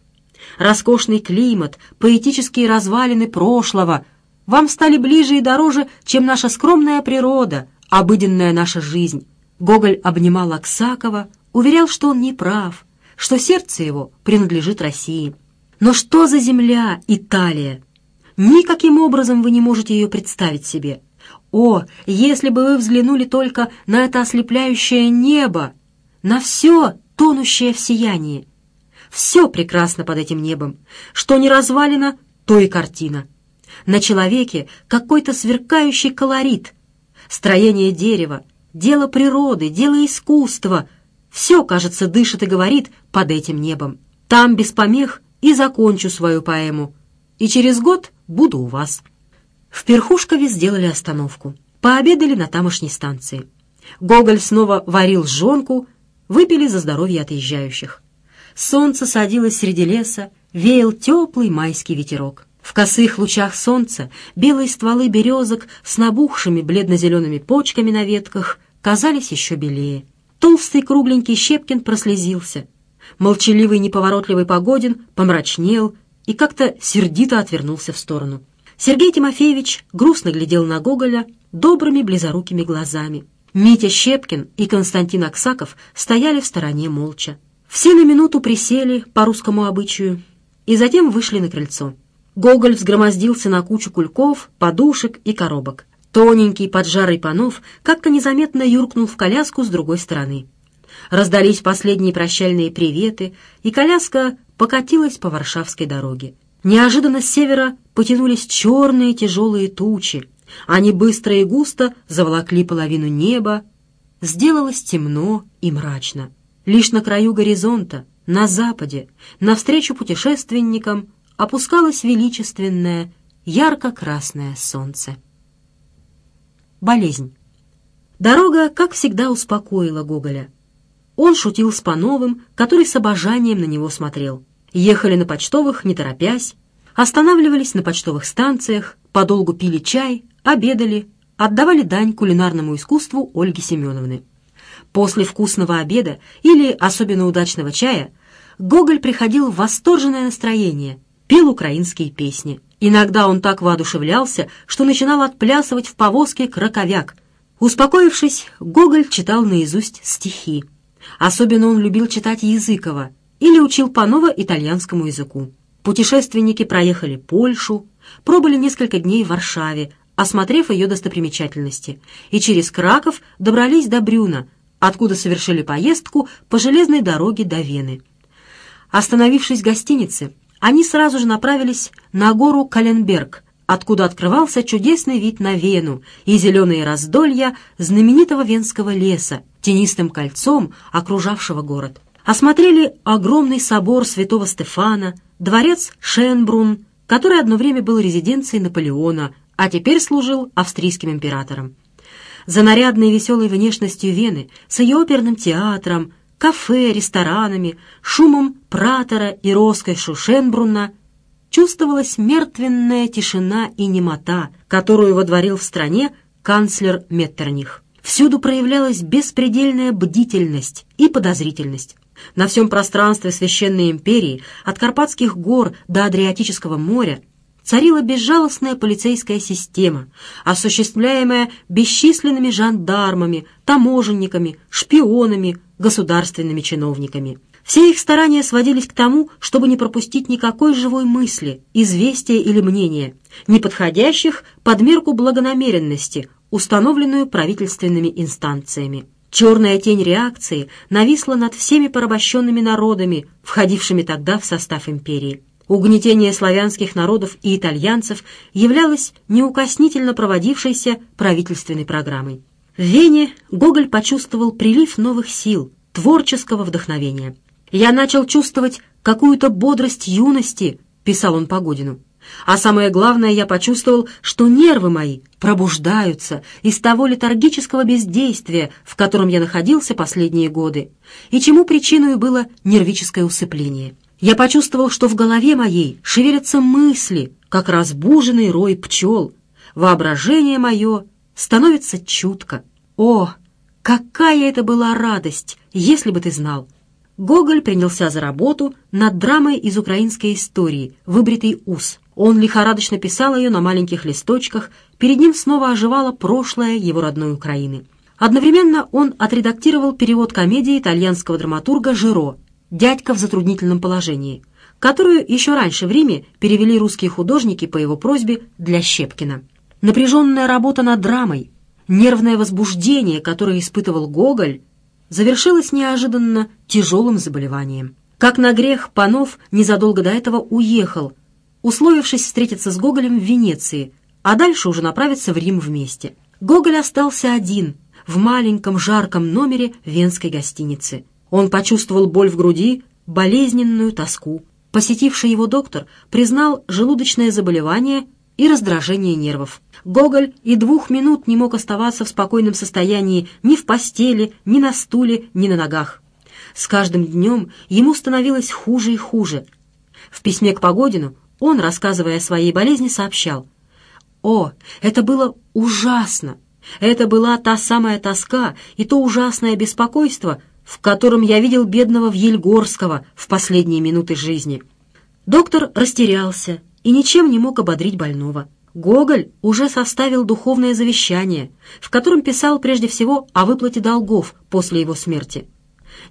роскошный климат, поэтические развалины прошлого вам стали ближе и дороже, чем наша скромная природа, обыденная наша жизнь. Гоголь обнимал Аксакова, уверял, что он не прав, что сердце его принадлежит России. Но что за земля Италия? Никаким образом вы не можете ее представить себе. О, если бы вы взглянули только на это ослепляющее небо, на все, тонущее в сиянии, все прекрасно под этим небом. Что не развалено, то и картина. На человеке какой-то сверкающий колорит. Строение дерева, дело природы, дело искусства. Все, кажется, дышит и говорит под этим небом. Там без помех и закончу свою поэму. И через год буду у вас. В Перхушкове сделали остановку. Пообедали на тамошней станции. Гоголь снова варил жонку, выпили за здоровье отъезжающих солнце садилось среди леса, веял теплый майский ветерок. В косых лучах солнца белые стволы березок с набухшими бледно-зелеными почками на ветках казались еще белее. Толстый кругленький Щепкин прослезился. Молчаливый неповоротливый Погодин помрачнел и как-то сердито отвернулся в сторону. Сергей Тимофеевич грустно глядел на Гоголя добрыми близорукими глазами. Митя Щепкин и Константин Аксаков стояли в стороне молча. Все на минуту присели по русскому обычаю и затем вышли на крыльцо. Гоголь взгромоздился на кучу кульков, подушек и коробок. Тоненький поджарый панов как-то незаметно юркнул в коляску с другой стороны. Раздались последние прощальные приветы, и коляска покатилась по Варшавской дороге. Неожиданно с севера потянулись черные тяжелые тучи. Они быстро и густо заволокли половину неба. Сделалось темно и мрачно лишь на краю горизонта, на западе, навстречу путешественникам опускалось величественное, ярко-красное солнце. Болезнь. Дорога, как всегда, успокоила Гоголя. Он шутил с Пановым, который с обожанием на него смотрел. Ехали на почтовых, не торопясь, останавливались на почтовых станциях, подолгу пили чай, обедали, отдавали дань кулинарному искусству Ольги Семеновны. После вкусного обеда или особенно удачного чая Гоголь приходил в восторженное настроение, пел украинские песни. Иногда он так воодушевлялся, что начинал отплясывать в повозке краковяк. Успокоившись, Гоголь читал наизусть стихи. Особенно он любил читать Языкова или учил Панова итальянскому языку. Путешественники проехали Польшу, пробыли несколько дней в Варшаве, осмотрев ее достопримечательности, и через Краков добрались до Брюна, откуда совершили поездку по железной дороге до Вены. Остановившись в гостинице, они сразу же направились на гору Каленберг, откуда открывался чудесный вид на Вену и зеленые раздолья знаменитого венского леса, тенистым кольцом окружавшего город. Осмотрели огромный собор святого Стефана, дворец Шенбрун, который одно время был резиденцией Наполеона, а теперь служил австрийским императором за нарядной веселой внешностью Вены, с ее оперным театром, кафе, ресторанами, шумом Пратора и роскошью Шенбруна чувствовалась мертвенная тишина и немота, которую водворил в стране канцлер Меттерних. Всюду проявлялась беспредельная бдительность и подозрительность. На всем пространстве Священной Империи, от Карпатских гор до Адриатического моря, царила безжалостная полицейская система, осуществляемая бесчисленными жандармами, таможенниками, шпионами, государственными чиновниками. Все их старания сводились к тому, чтобы не пропустить никакой живой мысли, известия или мнения, не подходящих под мерку благонамеренности, установленную правительственными инстанциями. Черная тень реакции нависла над всеми порабощенными народами, входившими тогда в состав империи. Угнетение славянских народов и итальянцев являлось неукоснительно проводившейся правительственной программой. В Вене Гоголь почувствовал прилив новых сил, творческого вдохновения. «Я начал чувствовать какую-то бодрость юности», — писал он Погодину. «А самое главное, я почувствовал, что нервы мои пробуждаются из того летаргического бездействия, в котором я находился последние годы, и чему причиной было нервическое усыпление». Я почувствовал, что в голове моей шевелятся мысли, как разбуженный рой пчел. Воображение мое становится чутко. О, какая это была радость, если бы ты знал! Гоголь принялся за работу над драмой из украинской истории «Выбритый ус». Он лихорадочно писал ее на маленьких листочках, перед ним снова оживало прошлое его родной Украины. Одновременно он отредактировал перевод комедии итальянского драматурга Жиро дядька в затруднительном положении, которую еще раньше в Риме перевели русские художники по его просьбе для Щепкина. Напряженная работа над драмой, нервное возбуждение, которое испытывал Гоголь, завершилось неожиданно тяжелым заболеванием. Как на грех, Панов незадолго до этого уехал, условившись встретиться с Гоголем в Венеции, а дальше уже направиться в Рим вместе. Гоголь остался один в маленьком жарком номере венской гостиницы – он почувствовал боль в груди, болезненную тоску. Посетивший его доктор признал желудочное заболевание и раздражение нервов. Гоголь и двух минут не мог оставаться в спокойном состоянии ни в постели, ни на стуле, ни на ногах. С каждым днем ему становилось хуже и хуже. В письме к Погодину он, рассказывая о своей болезни, сообщал. «О, это было ужасно! Это была та самая тоска и то ужасное беспокойство, в котором я видел бедного Вельгорского в последние минуты жизни. Доктор растерялся и ничем не мог ободрить больного. Гоголь уже составил духовное завещание, в котором писал прежде всего о выплате долгов после его смерти.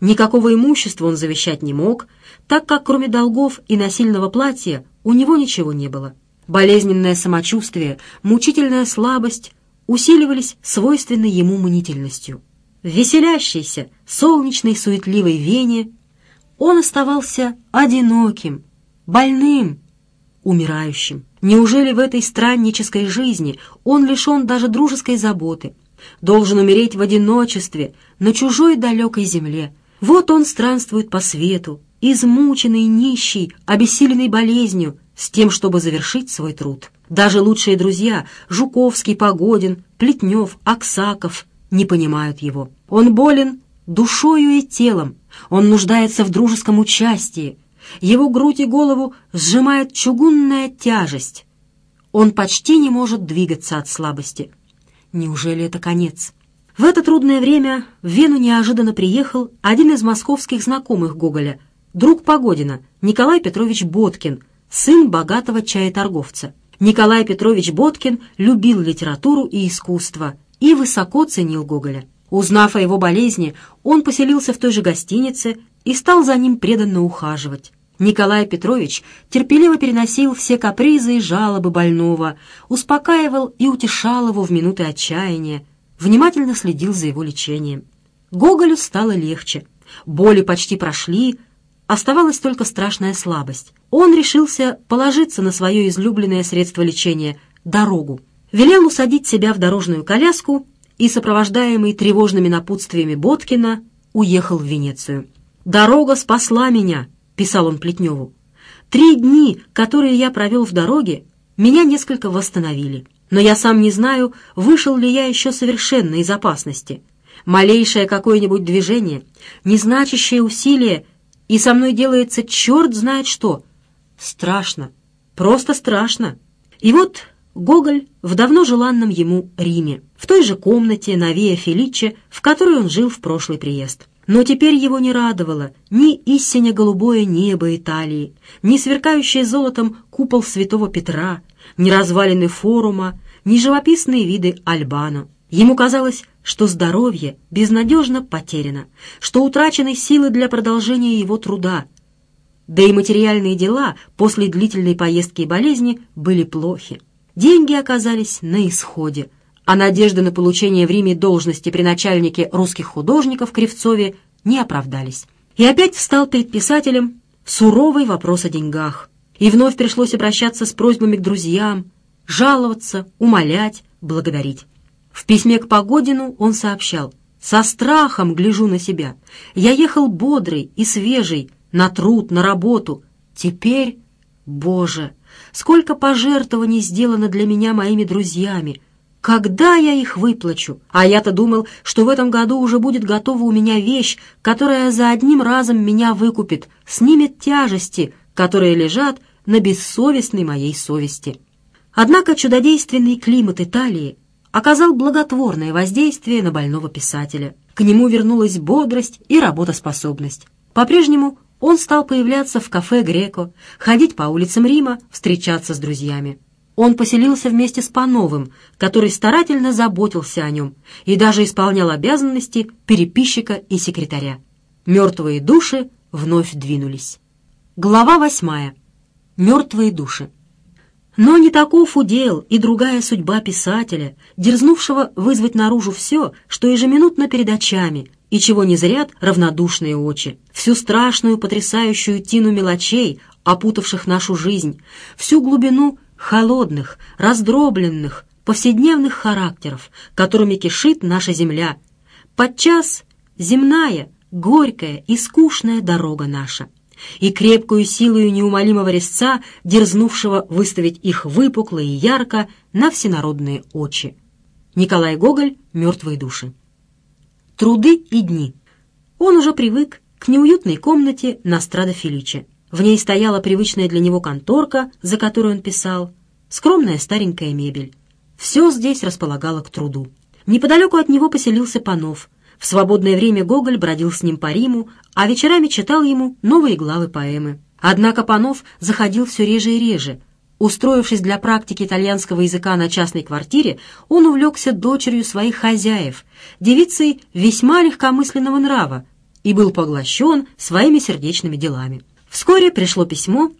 Никакого имущества он завещать не мог, так как кроме долгов и насильного платья у него ничего не было. Болезненное самочувствие, мучительная слабость усиливались свойственной ему мнительностью в веселящейся, солнечной, суетливой Вене он оставался одиноким, больным, умирающим. Неужели в этой страннической жизни он лишен даже дружеской заботы, должен умереть в одиночестве, на чужой далекой земле? Вот он странствует по свету, измученный, нищий, обессиленный болезнью, с тем, чтобы завершить свой труд. Даже лучшие друзья — Жуковский, Погодин, Плетнев, Аксаков — не понимают его. Он болен душою и телом, он нуждается в дружеском участии, его грудь и голову сжимает чугунная тяжесть. Он почти не может двигаться от слабости. Неужели это конец? В это трудное время в Вену неожиданно приехал один из московских знакомых Гоголя, друг Погодина, Николай Петрович Боткин, сын богатого чаеторговца. Николай Петрович Боткин любил литературу и искусство – и высоко ценил Гоголя. Узнав о его болезни, он поселился в той же гостинице и стал за ним преданно ухаживать. Николай Петрович терпеливо переносил все капризы и жалобы больного, успокаивал и утешал его в минуты отчаяния, внимательно следил за его лечением. Гоголю стало легче. Боли почти прошли, оставалась только страшная слабость. Он решился положиться на свое излюбленное средство лечения – дорогу велел усадить себя в дорожную коляску и, сопровождаемый тревожными напутствиями Боткина, уехал в Венецию. «Дорога спасла меня», — писал он Плетневу. «Три дни, которые я провел в дороге, меня несколько восстановили, но я сам не знаю, вышел ли я еще совершенно из опасности. Малейшее какое-нибудь движение, незначащее усилие, и со мной делается черт знает что. Страшно, просто страшно. И вот Гоголь в давно желанном ему Риме, в той же комнате на Виа Феличе, в которой он жил в прошлый приезд. Но теперь его не радовало ни истинно голубое небо Италии, ни сверкающий золотом купол святого Петра, ни развалины форума, ни живописные виды Альбана. Ему казалось, что здоровье безнадежно потеряно, что утрачены силы для продолжения его труда. Да и материальные дела после длительной поездки и болезни были плохи деньги оказались на исходе, а надежды на получение в Риме должности при начальнике русских художников Кривцове не оправдались. И опять встал перед писателем суровый вопрос о деньгах. И вновь пришлось обращаться с просьбами к друзьям, жаловаться, умолять, благодарить. В письме к Погодину он сообщал «Со страхом гляжу на себя. Я ехал бодрый и свежий, на труд, на работу. Теперь, Боже, сколько пожертвований сделано для меня моими друзьями. Когда я их выплачу? А я-то думал, что в этом году уже будет готова у меня вещь, которая за одним разом меня выкупит, снимет тяжести, которые лежат на бессовестной моей совести. Однако чудодейственный климат Италии оказал благотворное воздействие на больного писателя. К нему вернулась бодрость и работоспособность. По-прежнему он стал появляться в кафе «Греко», ходить по улицам Рима, встречаться с друзьями. Он поселился вместе с Пановым, который старательно заботился о нем и даже исполнял обязанности переписчика и секретаря. Мертвые души вновь двинулись. Глава восьмая. Мертвые души. Но не таков удел и другая судьба писателя, дерзнувшего вызвать наружу все, что ежеминутно перед очами и чего не зрят равнодушные очи, всю страшную потрясающую тину мелочей, опутавших нашу жизнь, всю глубину холодных, раздробленных, повседневных характеров, которыми кишит наша земля. Подчас земная, горькая и скучная дорога наша. И крепкую силою неумолимого резца, дерзнувшего выставить их выпукло и ярко на всенародные очи. Николай Гоголь «Мертвые души» труды и дни. Он уже привык к неуютной комнате на Страдофеличе. В ней стояла привычная для него конторка, за которую он писал, скромная старенькая мебель. Все здесь располагало к труду. Неподалеку от него поселился Панов. В свободное время Гоголь бродил с ним по Риму, а вечерами читал ему новые главы поэмы. Однако Панов заходил все реже и реже, Устроившись для практики итальянского языка на частной квартире, он увлекся дочерью своих хозяев, девицей весьма легкомысленного нрава, и был поглощен своими сердечными делами. Вскоре пришло письмо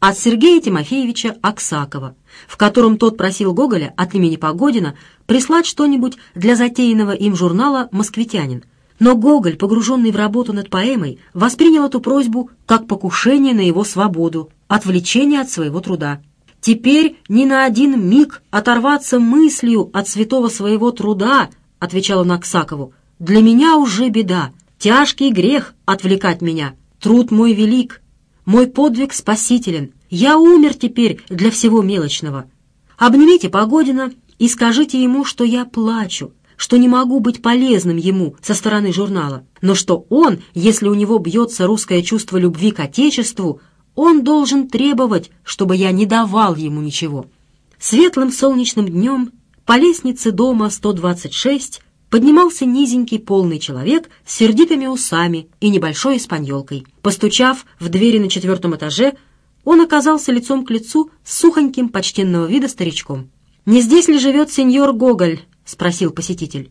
от Сергея Тимофеевича Аксакова, в котором тот просил Гоголя от имени Погодина прислать что-нибудь для затеянного им журнала «Москвитянин», но Гоголь, погруженный в работу над поэмой, воспринял эту просьбу как покушение на его свободу, отвлечение от своего труда теперь ни на один миг оторваться мыслью от святого своего труда, отвечала Наксакову. Для меня уже беда, тяжкий грех отвлекать меня. Труд мой велик, мой подвиг спасителен. Я умер теперь для всего мелочного. Обнимите Погодина и скажите ему, что я плачу, что не могу быть полезным ему со стороны журнала, но что он, если у него бьется русское чувство любви к Отечеству, он должен требовать, чтобы я не давал ему ничего. Светлым солнечным днем по лестнице дома 126 поднимался низенький полный человек с сердитыми усами и небольшой испаньолкой. Постучав в двери на четвертом этаже, он оказался лицом к лицу с сухоньким почтенного вида старичком. «Не здесь ли живет сеньор Гоголь?» — спросил посетитель.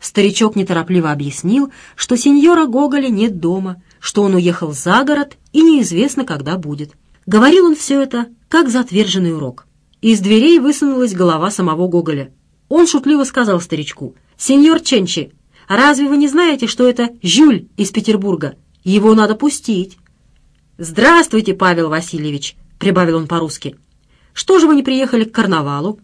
Старичок неторопливо объяснил, что сеньора Гоголя нет дома — что он уехал за город и неизвестно, когда будет. Говорил он все это, как затверженный урок. Из дверей высунулась голова самого Гоголя. Он шутливо сказал старичку, «Сеньор Ченчи, разве вы не знаете, что это Жюль из Петербурга? Его надо пустить». «Здравствуйте, Павел Васильевич», — прибавил он по-русски. «Что же вы не приехали к карнавалу?»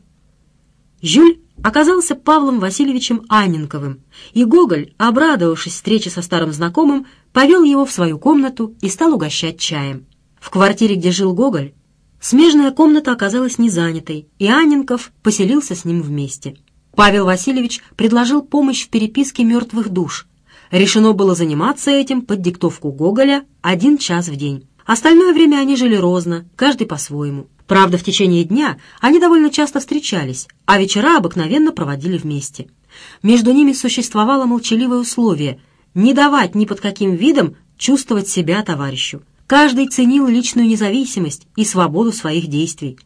Жюль оказался Павлом Васильевичем Анненковым, и Гоголь, обрадовавшись встрече со старым знакомым, повел его в свою комнату и стал угощать чаем. В квартире, где жил Гоголь, смежная комната оказалась незанятой, и Анненков поселился с ним вместе. Павел Васильевич предложил помощь в переписке мертвых душ. Решено было заниматься этим под диктовку Гоголя один час в день. Остальное время они жили розно, каждый по-своему. Правда, в течение дня они довольно часто встречались, а вечера обыкновенно проводили вместе. Между ними существовало молчаливое условие – не давать ни под каким видом чувствовать себя товарищу. Каждый ценил личную независимость и свободу своих действий.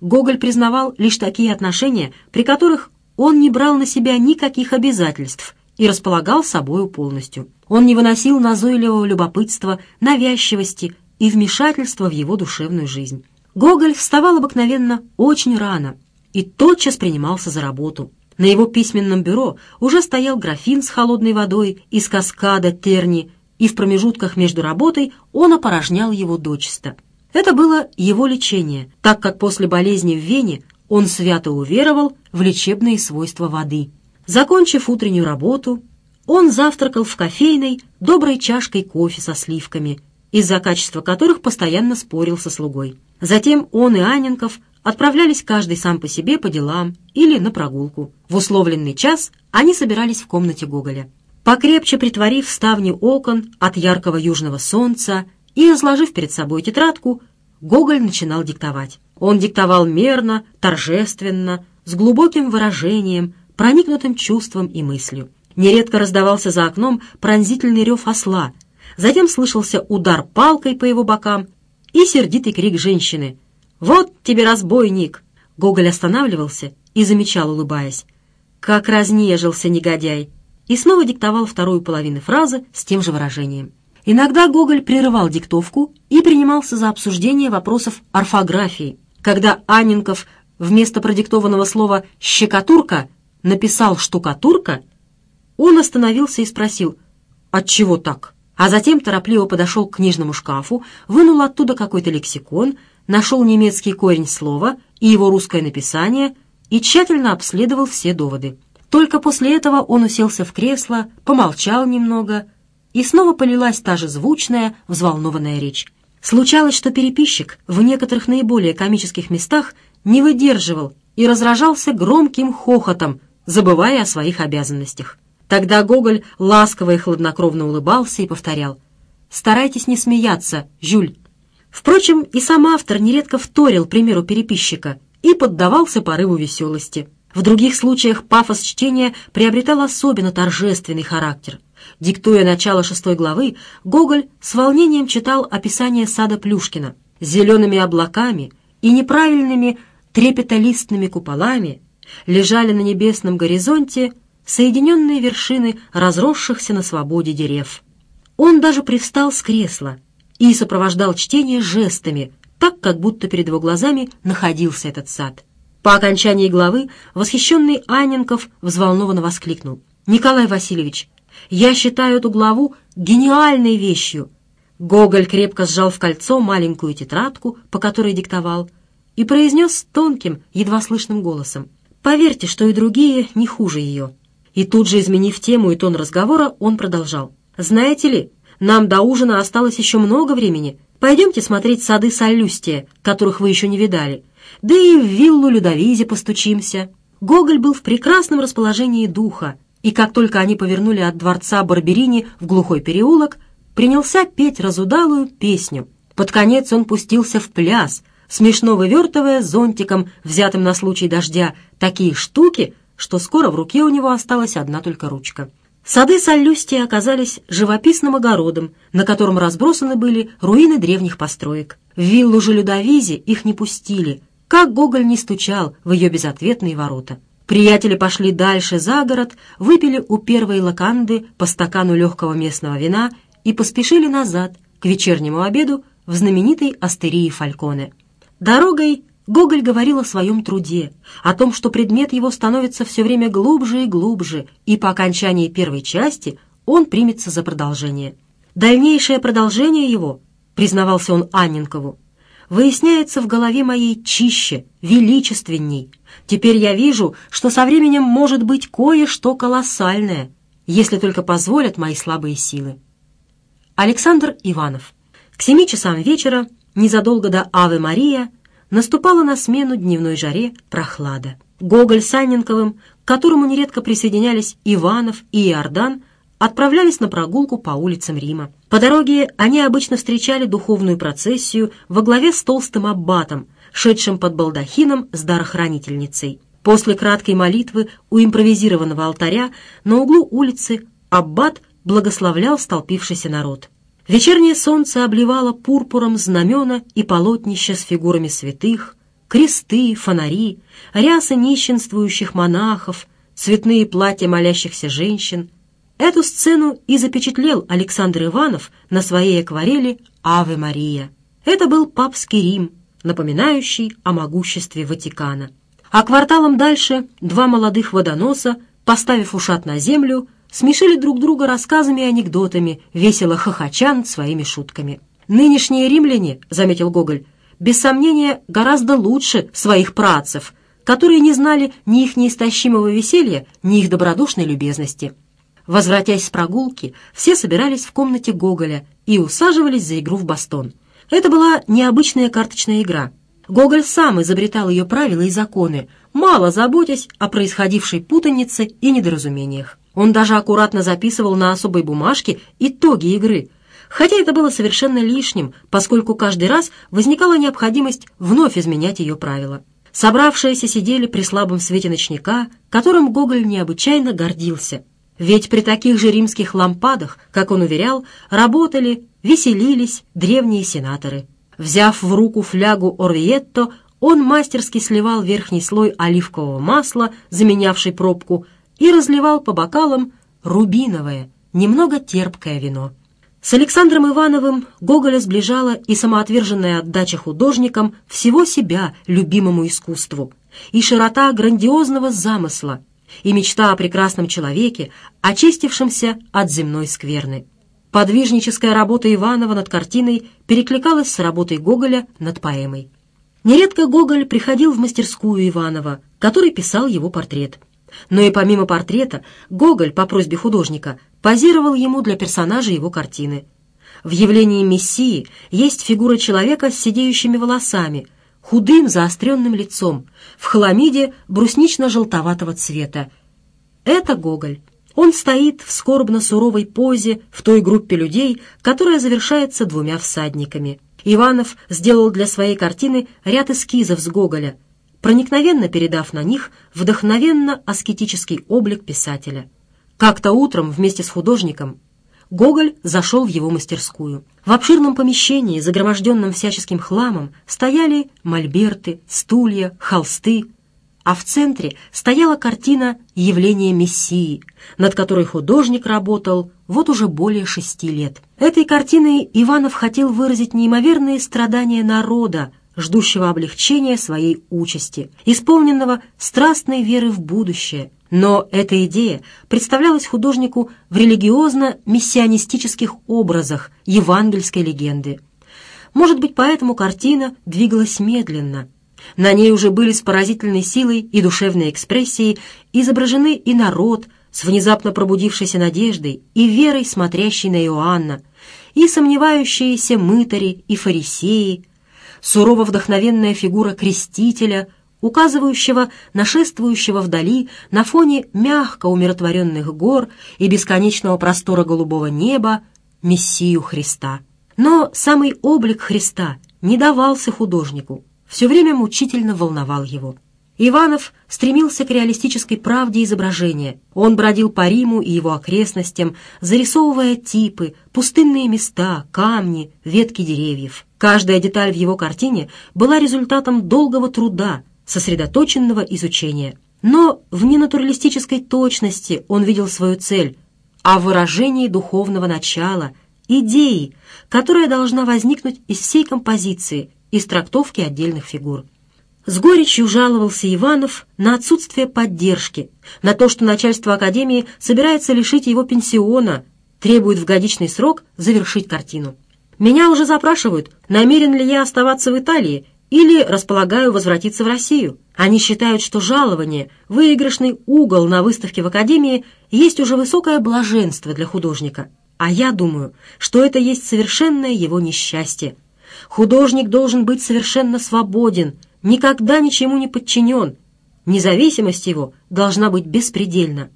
Гоголь признавал лишь такие отношения, при которых он не брал на себя никаких обязательств и располагал собою полностью. Он не выносил назойливого любопытства, навязчивости и вмешательства в его душевную жизнь. Гоголь вставал обыкновенно очень рано и тотчас принимался за работу. На его письменном бюро уже стоял графин с холодной водой из каскада терни, и в промежутках между работой он опорожнял его дочисто. Это было его лечение, так как после болезни в Вене он свято уверовал в лечебные свойства воды. Закончив утреннюю работу, он завтракал в кофейной доброй чашкой кофе со сливками, из-за качества которых постоянно спорил со слугой. Затем он и Анинков отправлялись каждый сам по себе по делам или на прогулку. В условленный час они собирались в комнате Гоголя. Покрепче притворив ставни окон от яркого южного солнца и разложив перед собой тетрадку, Гоголь начинал диктовать. Он диктовал мерно, торжественно, с глубоким выражением, проникнутым чувством и мыслью. Нередко раздавался за окном пронзительный рев осла, затем слышался удар палкой по его бокам и сердитый крик женщины. «Вот тебе разбойник!» Гоголь останавливался и замечал, улыбаясь. «Как разнежился негодяй!» И снова диктовал вторую половину фразы с тем же выражением. Иногда Гоголь прерывал диктовку и принимался за обсуждение вопросов орфографии, когда Анненков вместо продиктованного слова «щекотурка» написал «штукатурка», он остановился и спросил «Отчего так?» а затем торопливо подошел к книжному шкафу, вынул оттуда какой-то лексикон, нашел немецкий корень слова и его русское написание и тщательно обследовал все доводы. Только после этого он уселся в кресло, помолчал немного, и снова полилась та же звучная, взволнованная речь. Случалось, что переписчик в некоторых наиболее комических местах не выдерживал и разражался громким хохотом, забывая о своих обязанностях. Тогда Гоголь ласково и хладнокровно улыбался и повторял «Старайтесь не смеяться, Жюль». Впрочем, и сам автор нередко вторил примеру переписчика и поддавался порыву веселости. В других случаях пафос чтения приобретал особенно торжественный характер. Диктуя начало шестой главы, Гоголь с волнением читал описание сада Плюшкина. Зелеными облаками и неправильными трепетолистными куполами лежали на небесном горизонте соединенные вершины разросшихся на свободе дерев. Он даже привстал с кресла и сопровождал чтение жестами, так, как будто перед его глазами находился этот сад. По окончании главы восхищенный Анненков взволнованно воскликнул. «Николай Васильевич, я считаю эту главу гениальной вещью!» Гоголь крепко сжал в кольцо маленькую тетрадку, по которой диктовал, и произнес тонким, едва слышным голосом. «Поверьте, что и другие не хуже ее». И тут же, изменив тему и тон разговора, он продолжал. «Знаете ли, нам до ужина осталось еще много времени. Пойдемте смотреть сады Солюстия, которых вы еще не видали. Да и в виллу Людовизе постучимся». Гоголь был в прекрасном расположении духа, и как только они повернули от дворца Барберини в глухой переулок, принялся петь разудалую песню. Под конец он пустился в пляс, смешно вывертывая зонтиком, взятым на случай дождя, такие штуки — что скоро в руке у него осталась одна только ручка. Сады Саллюсти оказались живописным огородом, на котором разбросаны были руины древних построек. В виллу же Людовизе их не пустили, как Гоголь не стучал в ее безответные ворота. Приятели пошли дальше за город, выпили у первой лаканды по стакану легкого местного вина и поспешили назад, к вечернему обеду, в знаменитой Астерии Фальконе. Дорогой Гоголь говорил о своем труде, о том, что предмет его становится все время глубже и глубже, и по окончании первой части он примется за продолжение. Дальнейшее продолжение его, признавался он Анненкову, выясняется в голове моей чище, величественней. Теперь я вижу, что со временем может быть кое-что колоссальное, если только позволят мои слабые силы. Александр Иванов. К семи часам вечера, незадолго до Авы Мария, наступала на смену дневной жаре прохлада. Гоголь с Анненковым, к которому нередко присоединялись Иванов и Иордан, отправлялись на прогулку по улицам Рима. По дороге они обычно встречали духовную процессию во главе с толстым аббатом, шедшим под балдахином с дарохранительницей. После краткой молитвы у импровизированного алтаря на углу улицы аббат благословлял столпившийся народ. Вечернее солнце обливало пурпуром знамена и полотнища с фигурами святых, кресты, фонари, рясы нищенствующих монахов, цветные платья молящихся женщин. Эту сцену и запечатлел Александр Иванов на своей акварели «Аве Мария». Это был папский Рим, напоминающий о могуществе Ватикана. А кварталом дальше два молодых водоноса, поставив ушат на землю, смешили друг друга рассказами и анекдотами, весело хохочан своими шутками. «Нынешние римляне, — заметил Гоголь, — без сомнения гораздо лучше своих працев, которые не знали ни их неистощимого веселья, ни их добродушной любезности». Возвратясь с прогулки, все собирались в комнате Гоголя и усаживались за игру в бастон. Это была необычная карточная игра. Гоголь сам изобретал ее правила и законы, мало заботясь о происходившей путанице и недоразумениях. Он даже аккуратно записывал на особой бумажке итоги игры, хотя это было совершенно лишним, поскольку каждый раз возникала необходимость вновь изменять ее правила. Собравшиеся сидели при слабом свете ночника, которым Гоголь необычайно гордился. Ведь при таких же римских лампадах, как он уверял, работали, веселились древние сенаторы. Взяв в руку флягу Орвиетто, он мастерски сливал верхний слой оливкового масла, заменявший пробку, и разливал по бокалам рубиновое, немного терпкое вино. С Александром Ивановым Гоголя сближала и самоотверженная отдача художникам всего себя любимому искусству, и широта грандиозного замысла, и мечта о прекрасном человеке, очистившемся от земной скверны. Подвижническая работа Иванова над картиной перекликалась с работой Гоголя над поэмой. Нередко Гоголь приходил в мастерскую Иванова, который писал его портрет – но и помимо портрета Гоголь по просьбе художника позировал ему для персонажа его картины. В явлении Мессии есть фигура человека с сидеющими волосами, худым заостренным лицом, в хламиде бруснично-желтоватого цвета. Это Гоголь. Он стоит в скорбно-суровой позе в той группе людей, которая завершается двумя всадниками. Иванов сделал для своей картины ряд эскизов с Гоголя – проникновенно передав на них вдохновенно-аскетический облик писателя. Как-то утром вместе с художником Гоголь зашел в его мастерскую. В обширном помещении, загроможденном всяческим хламом, стояли мольберты, стулья, холсты, а в центре стояла картина «Явление Мессии», над которой художник работал вот уже более шести лет. Этой картиной Иванов хотел выразить неимоверные страдания народа, ждущего облегчения своей участи, исполненного страстной веры в будущее. Но эта идея представлялась художнику в религиозно миссионистических образах евангельской легенды. Может быть, поэтому картина двигалась медленно. На ней уже были с поразительной силой и душевной экспрессией изображены и народ с внезапно пробудившейся надеждой и верой, смотрящей на Иоанна, и сомневающиеся мытари и фарисеи – сурово вдохновенная фигура крестителя, указывающего нашествующего вдали на фоне мягко умиротворенных гор и бесконечного простора голубого неба Мессию Христа. Но самый облик Христа не давался художнику, все время мучительно волновал его. Иванов стремился к реалистической правде изображения. Он бродил по Риму и его окрестностям, зарисовывая типы, пустынные места, камни, ветки деревьев. Каждая деталь в его картине была результатом долгого труда, сосредоточенного изучения. Но в ненатуралистической точности он видел свою цель, а в выражении духовного начала, идеи, которая должна возникнуть из всей композиции, из трактовки отдельных фигур. С горечью жаловался Иванов на отсутствие поддержки, на то, что начальство Академии собирается лишить его пенсиона, требует в годичный срок завершить картину. «Меня уже запрашивают, намерен ли я оставаться в Италии или располагаю возвратиться в Россию. Они считают, что жалование, выигрышный угол на выставке в Академии есть уже высокое блаженство для художника. А я думаю, что это есть совершенное его несчастье. Художник должен быть совершенно свободен – никогда ничему не подчинен. Независимость его должна быть беспредельна.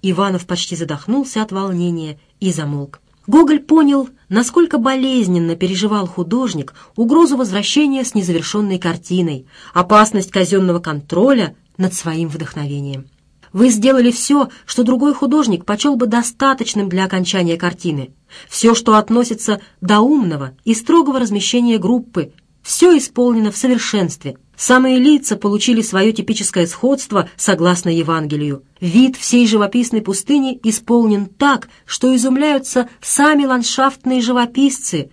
Иванов почти задохнулся от волнения и замолк. Гоголь понял, насколько болезненно переживал художник угрозу возвращения с незавершенной картиной, опасность казенного контроля над своим вдохновением. Вы сделали все, что другой художник почел бы достаточным для окончания картины. Все, что относится до умного и строгого размещения группы, все исполнено в совершенстве – Самые лица получили свое типическое сходство, согласно Евангелию. Вид всей живописной пустыни исполнен так, что изумляются сами ландшафтные живописцы,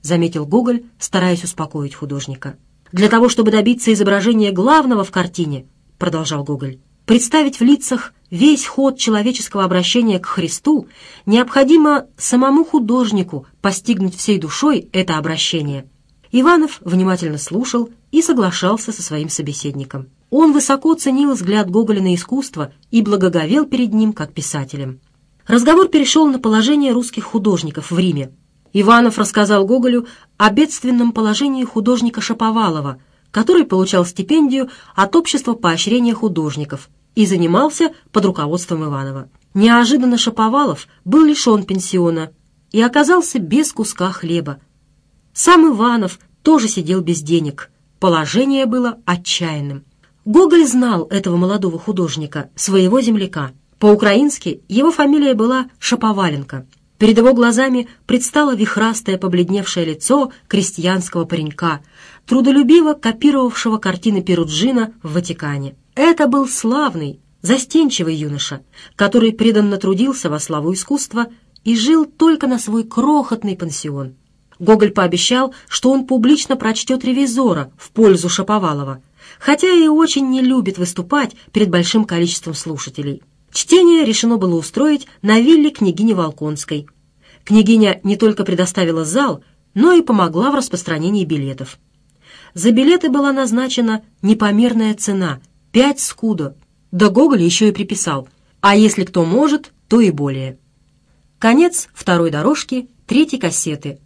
заметил Гоголь, стараясь успокоить художника. Для того, чтобы добиться изображения главного в картине, продолжал Гоголь, представить в лицах весь ход человеческого обращения к Христу, необходимо самому художнику постигнуть всей душой это обращение – Иванов внимательно слушал и соглашался со своим собеседником. Он высоко ценил взгляд Гоголя на искусство и благоговел перед ним как писателем. Разговор перешел на положение русских художников в Риме. Иванов рассказал Гоголю о бедственном положении художника Шаповалова, который получал стипендию от Общества поощрения художников и занимался под руководством Иванова. Неожиданно Шаповалов был лишен пенсиона и оказался без куска хлеба, сам Иванов тоже сидел без денег. Положение было отчаянным. Гоголь знал этого молодого художника, своего земляка. По-украински его фамилия была Шаповаленко. Перед его глазами предстало вихрастое побледневшее лицо крестьянского паренька, трудолюбиво копировавшего картины Перуджина в Ватикане. Это был славный, застенчивый юноша, который преданно трудился во славу искусства и жил только на свой крохотный пансион. Гоголь пообещал, что он публично прочтет «Ревизора» в пользу Шаповалова, хотя и очень не любит выступать перед большим количеством слушателей. Чтение решено было устроить на вилле княгини Волконской. Княгиня не только предоставила зал, но и помогла в распространении билетов. За билеты была назначена непомерная цена – пять скудо. Да Гоголь еще и приписал «А если кто может, то и более». Конец второй дорожки третьей кассеты –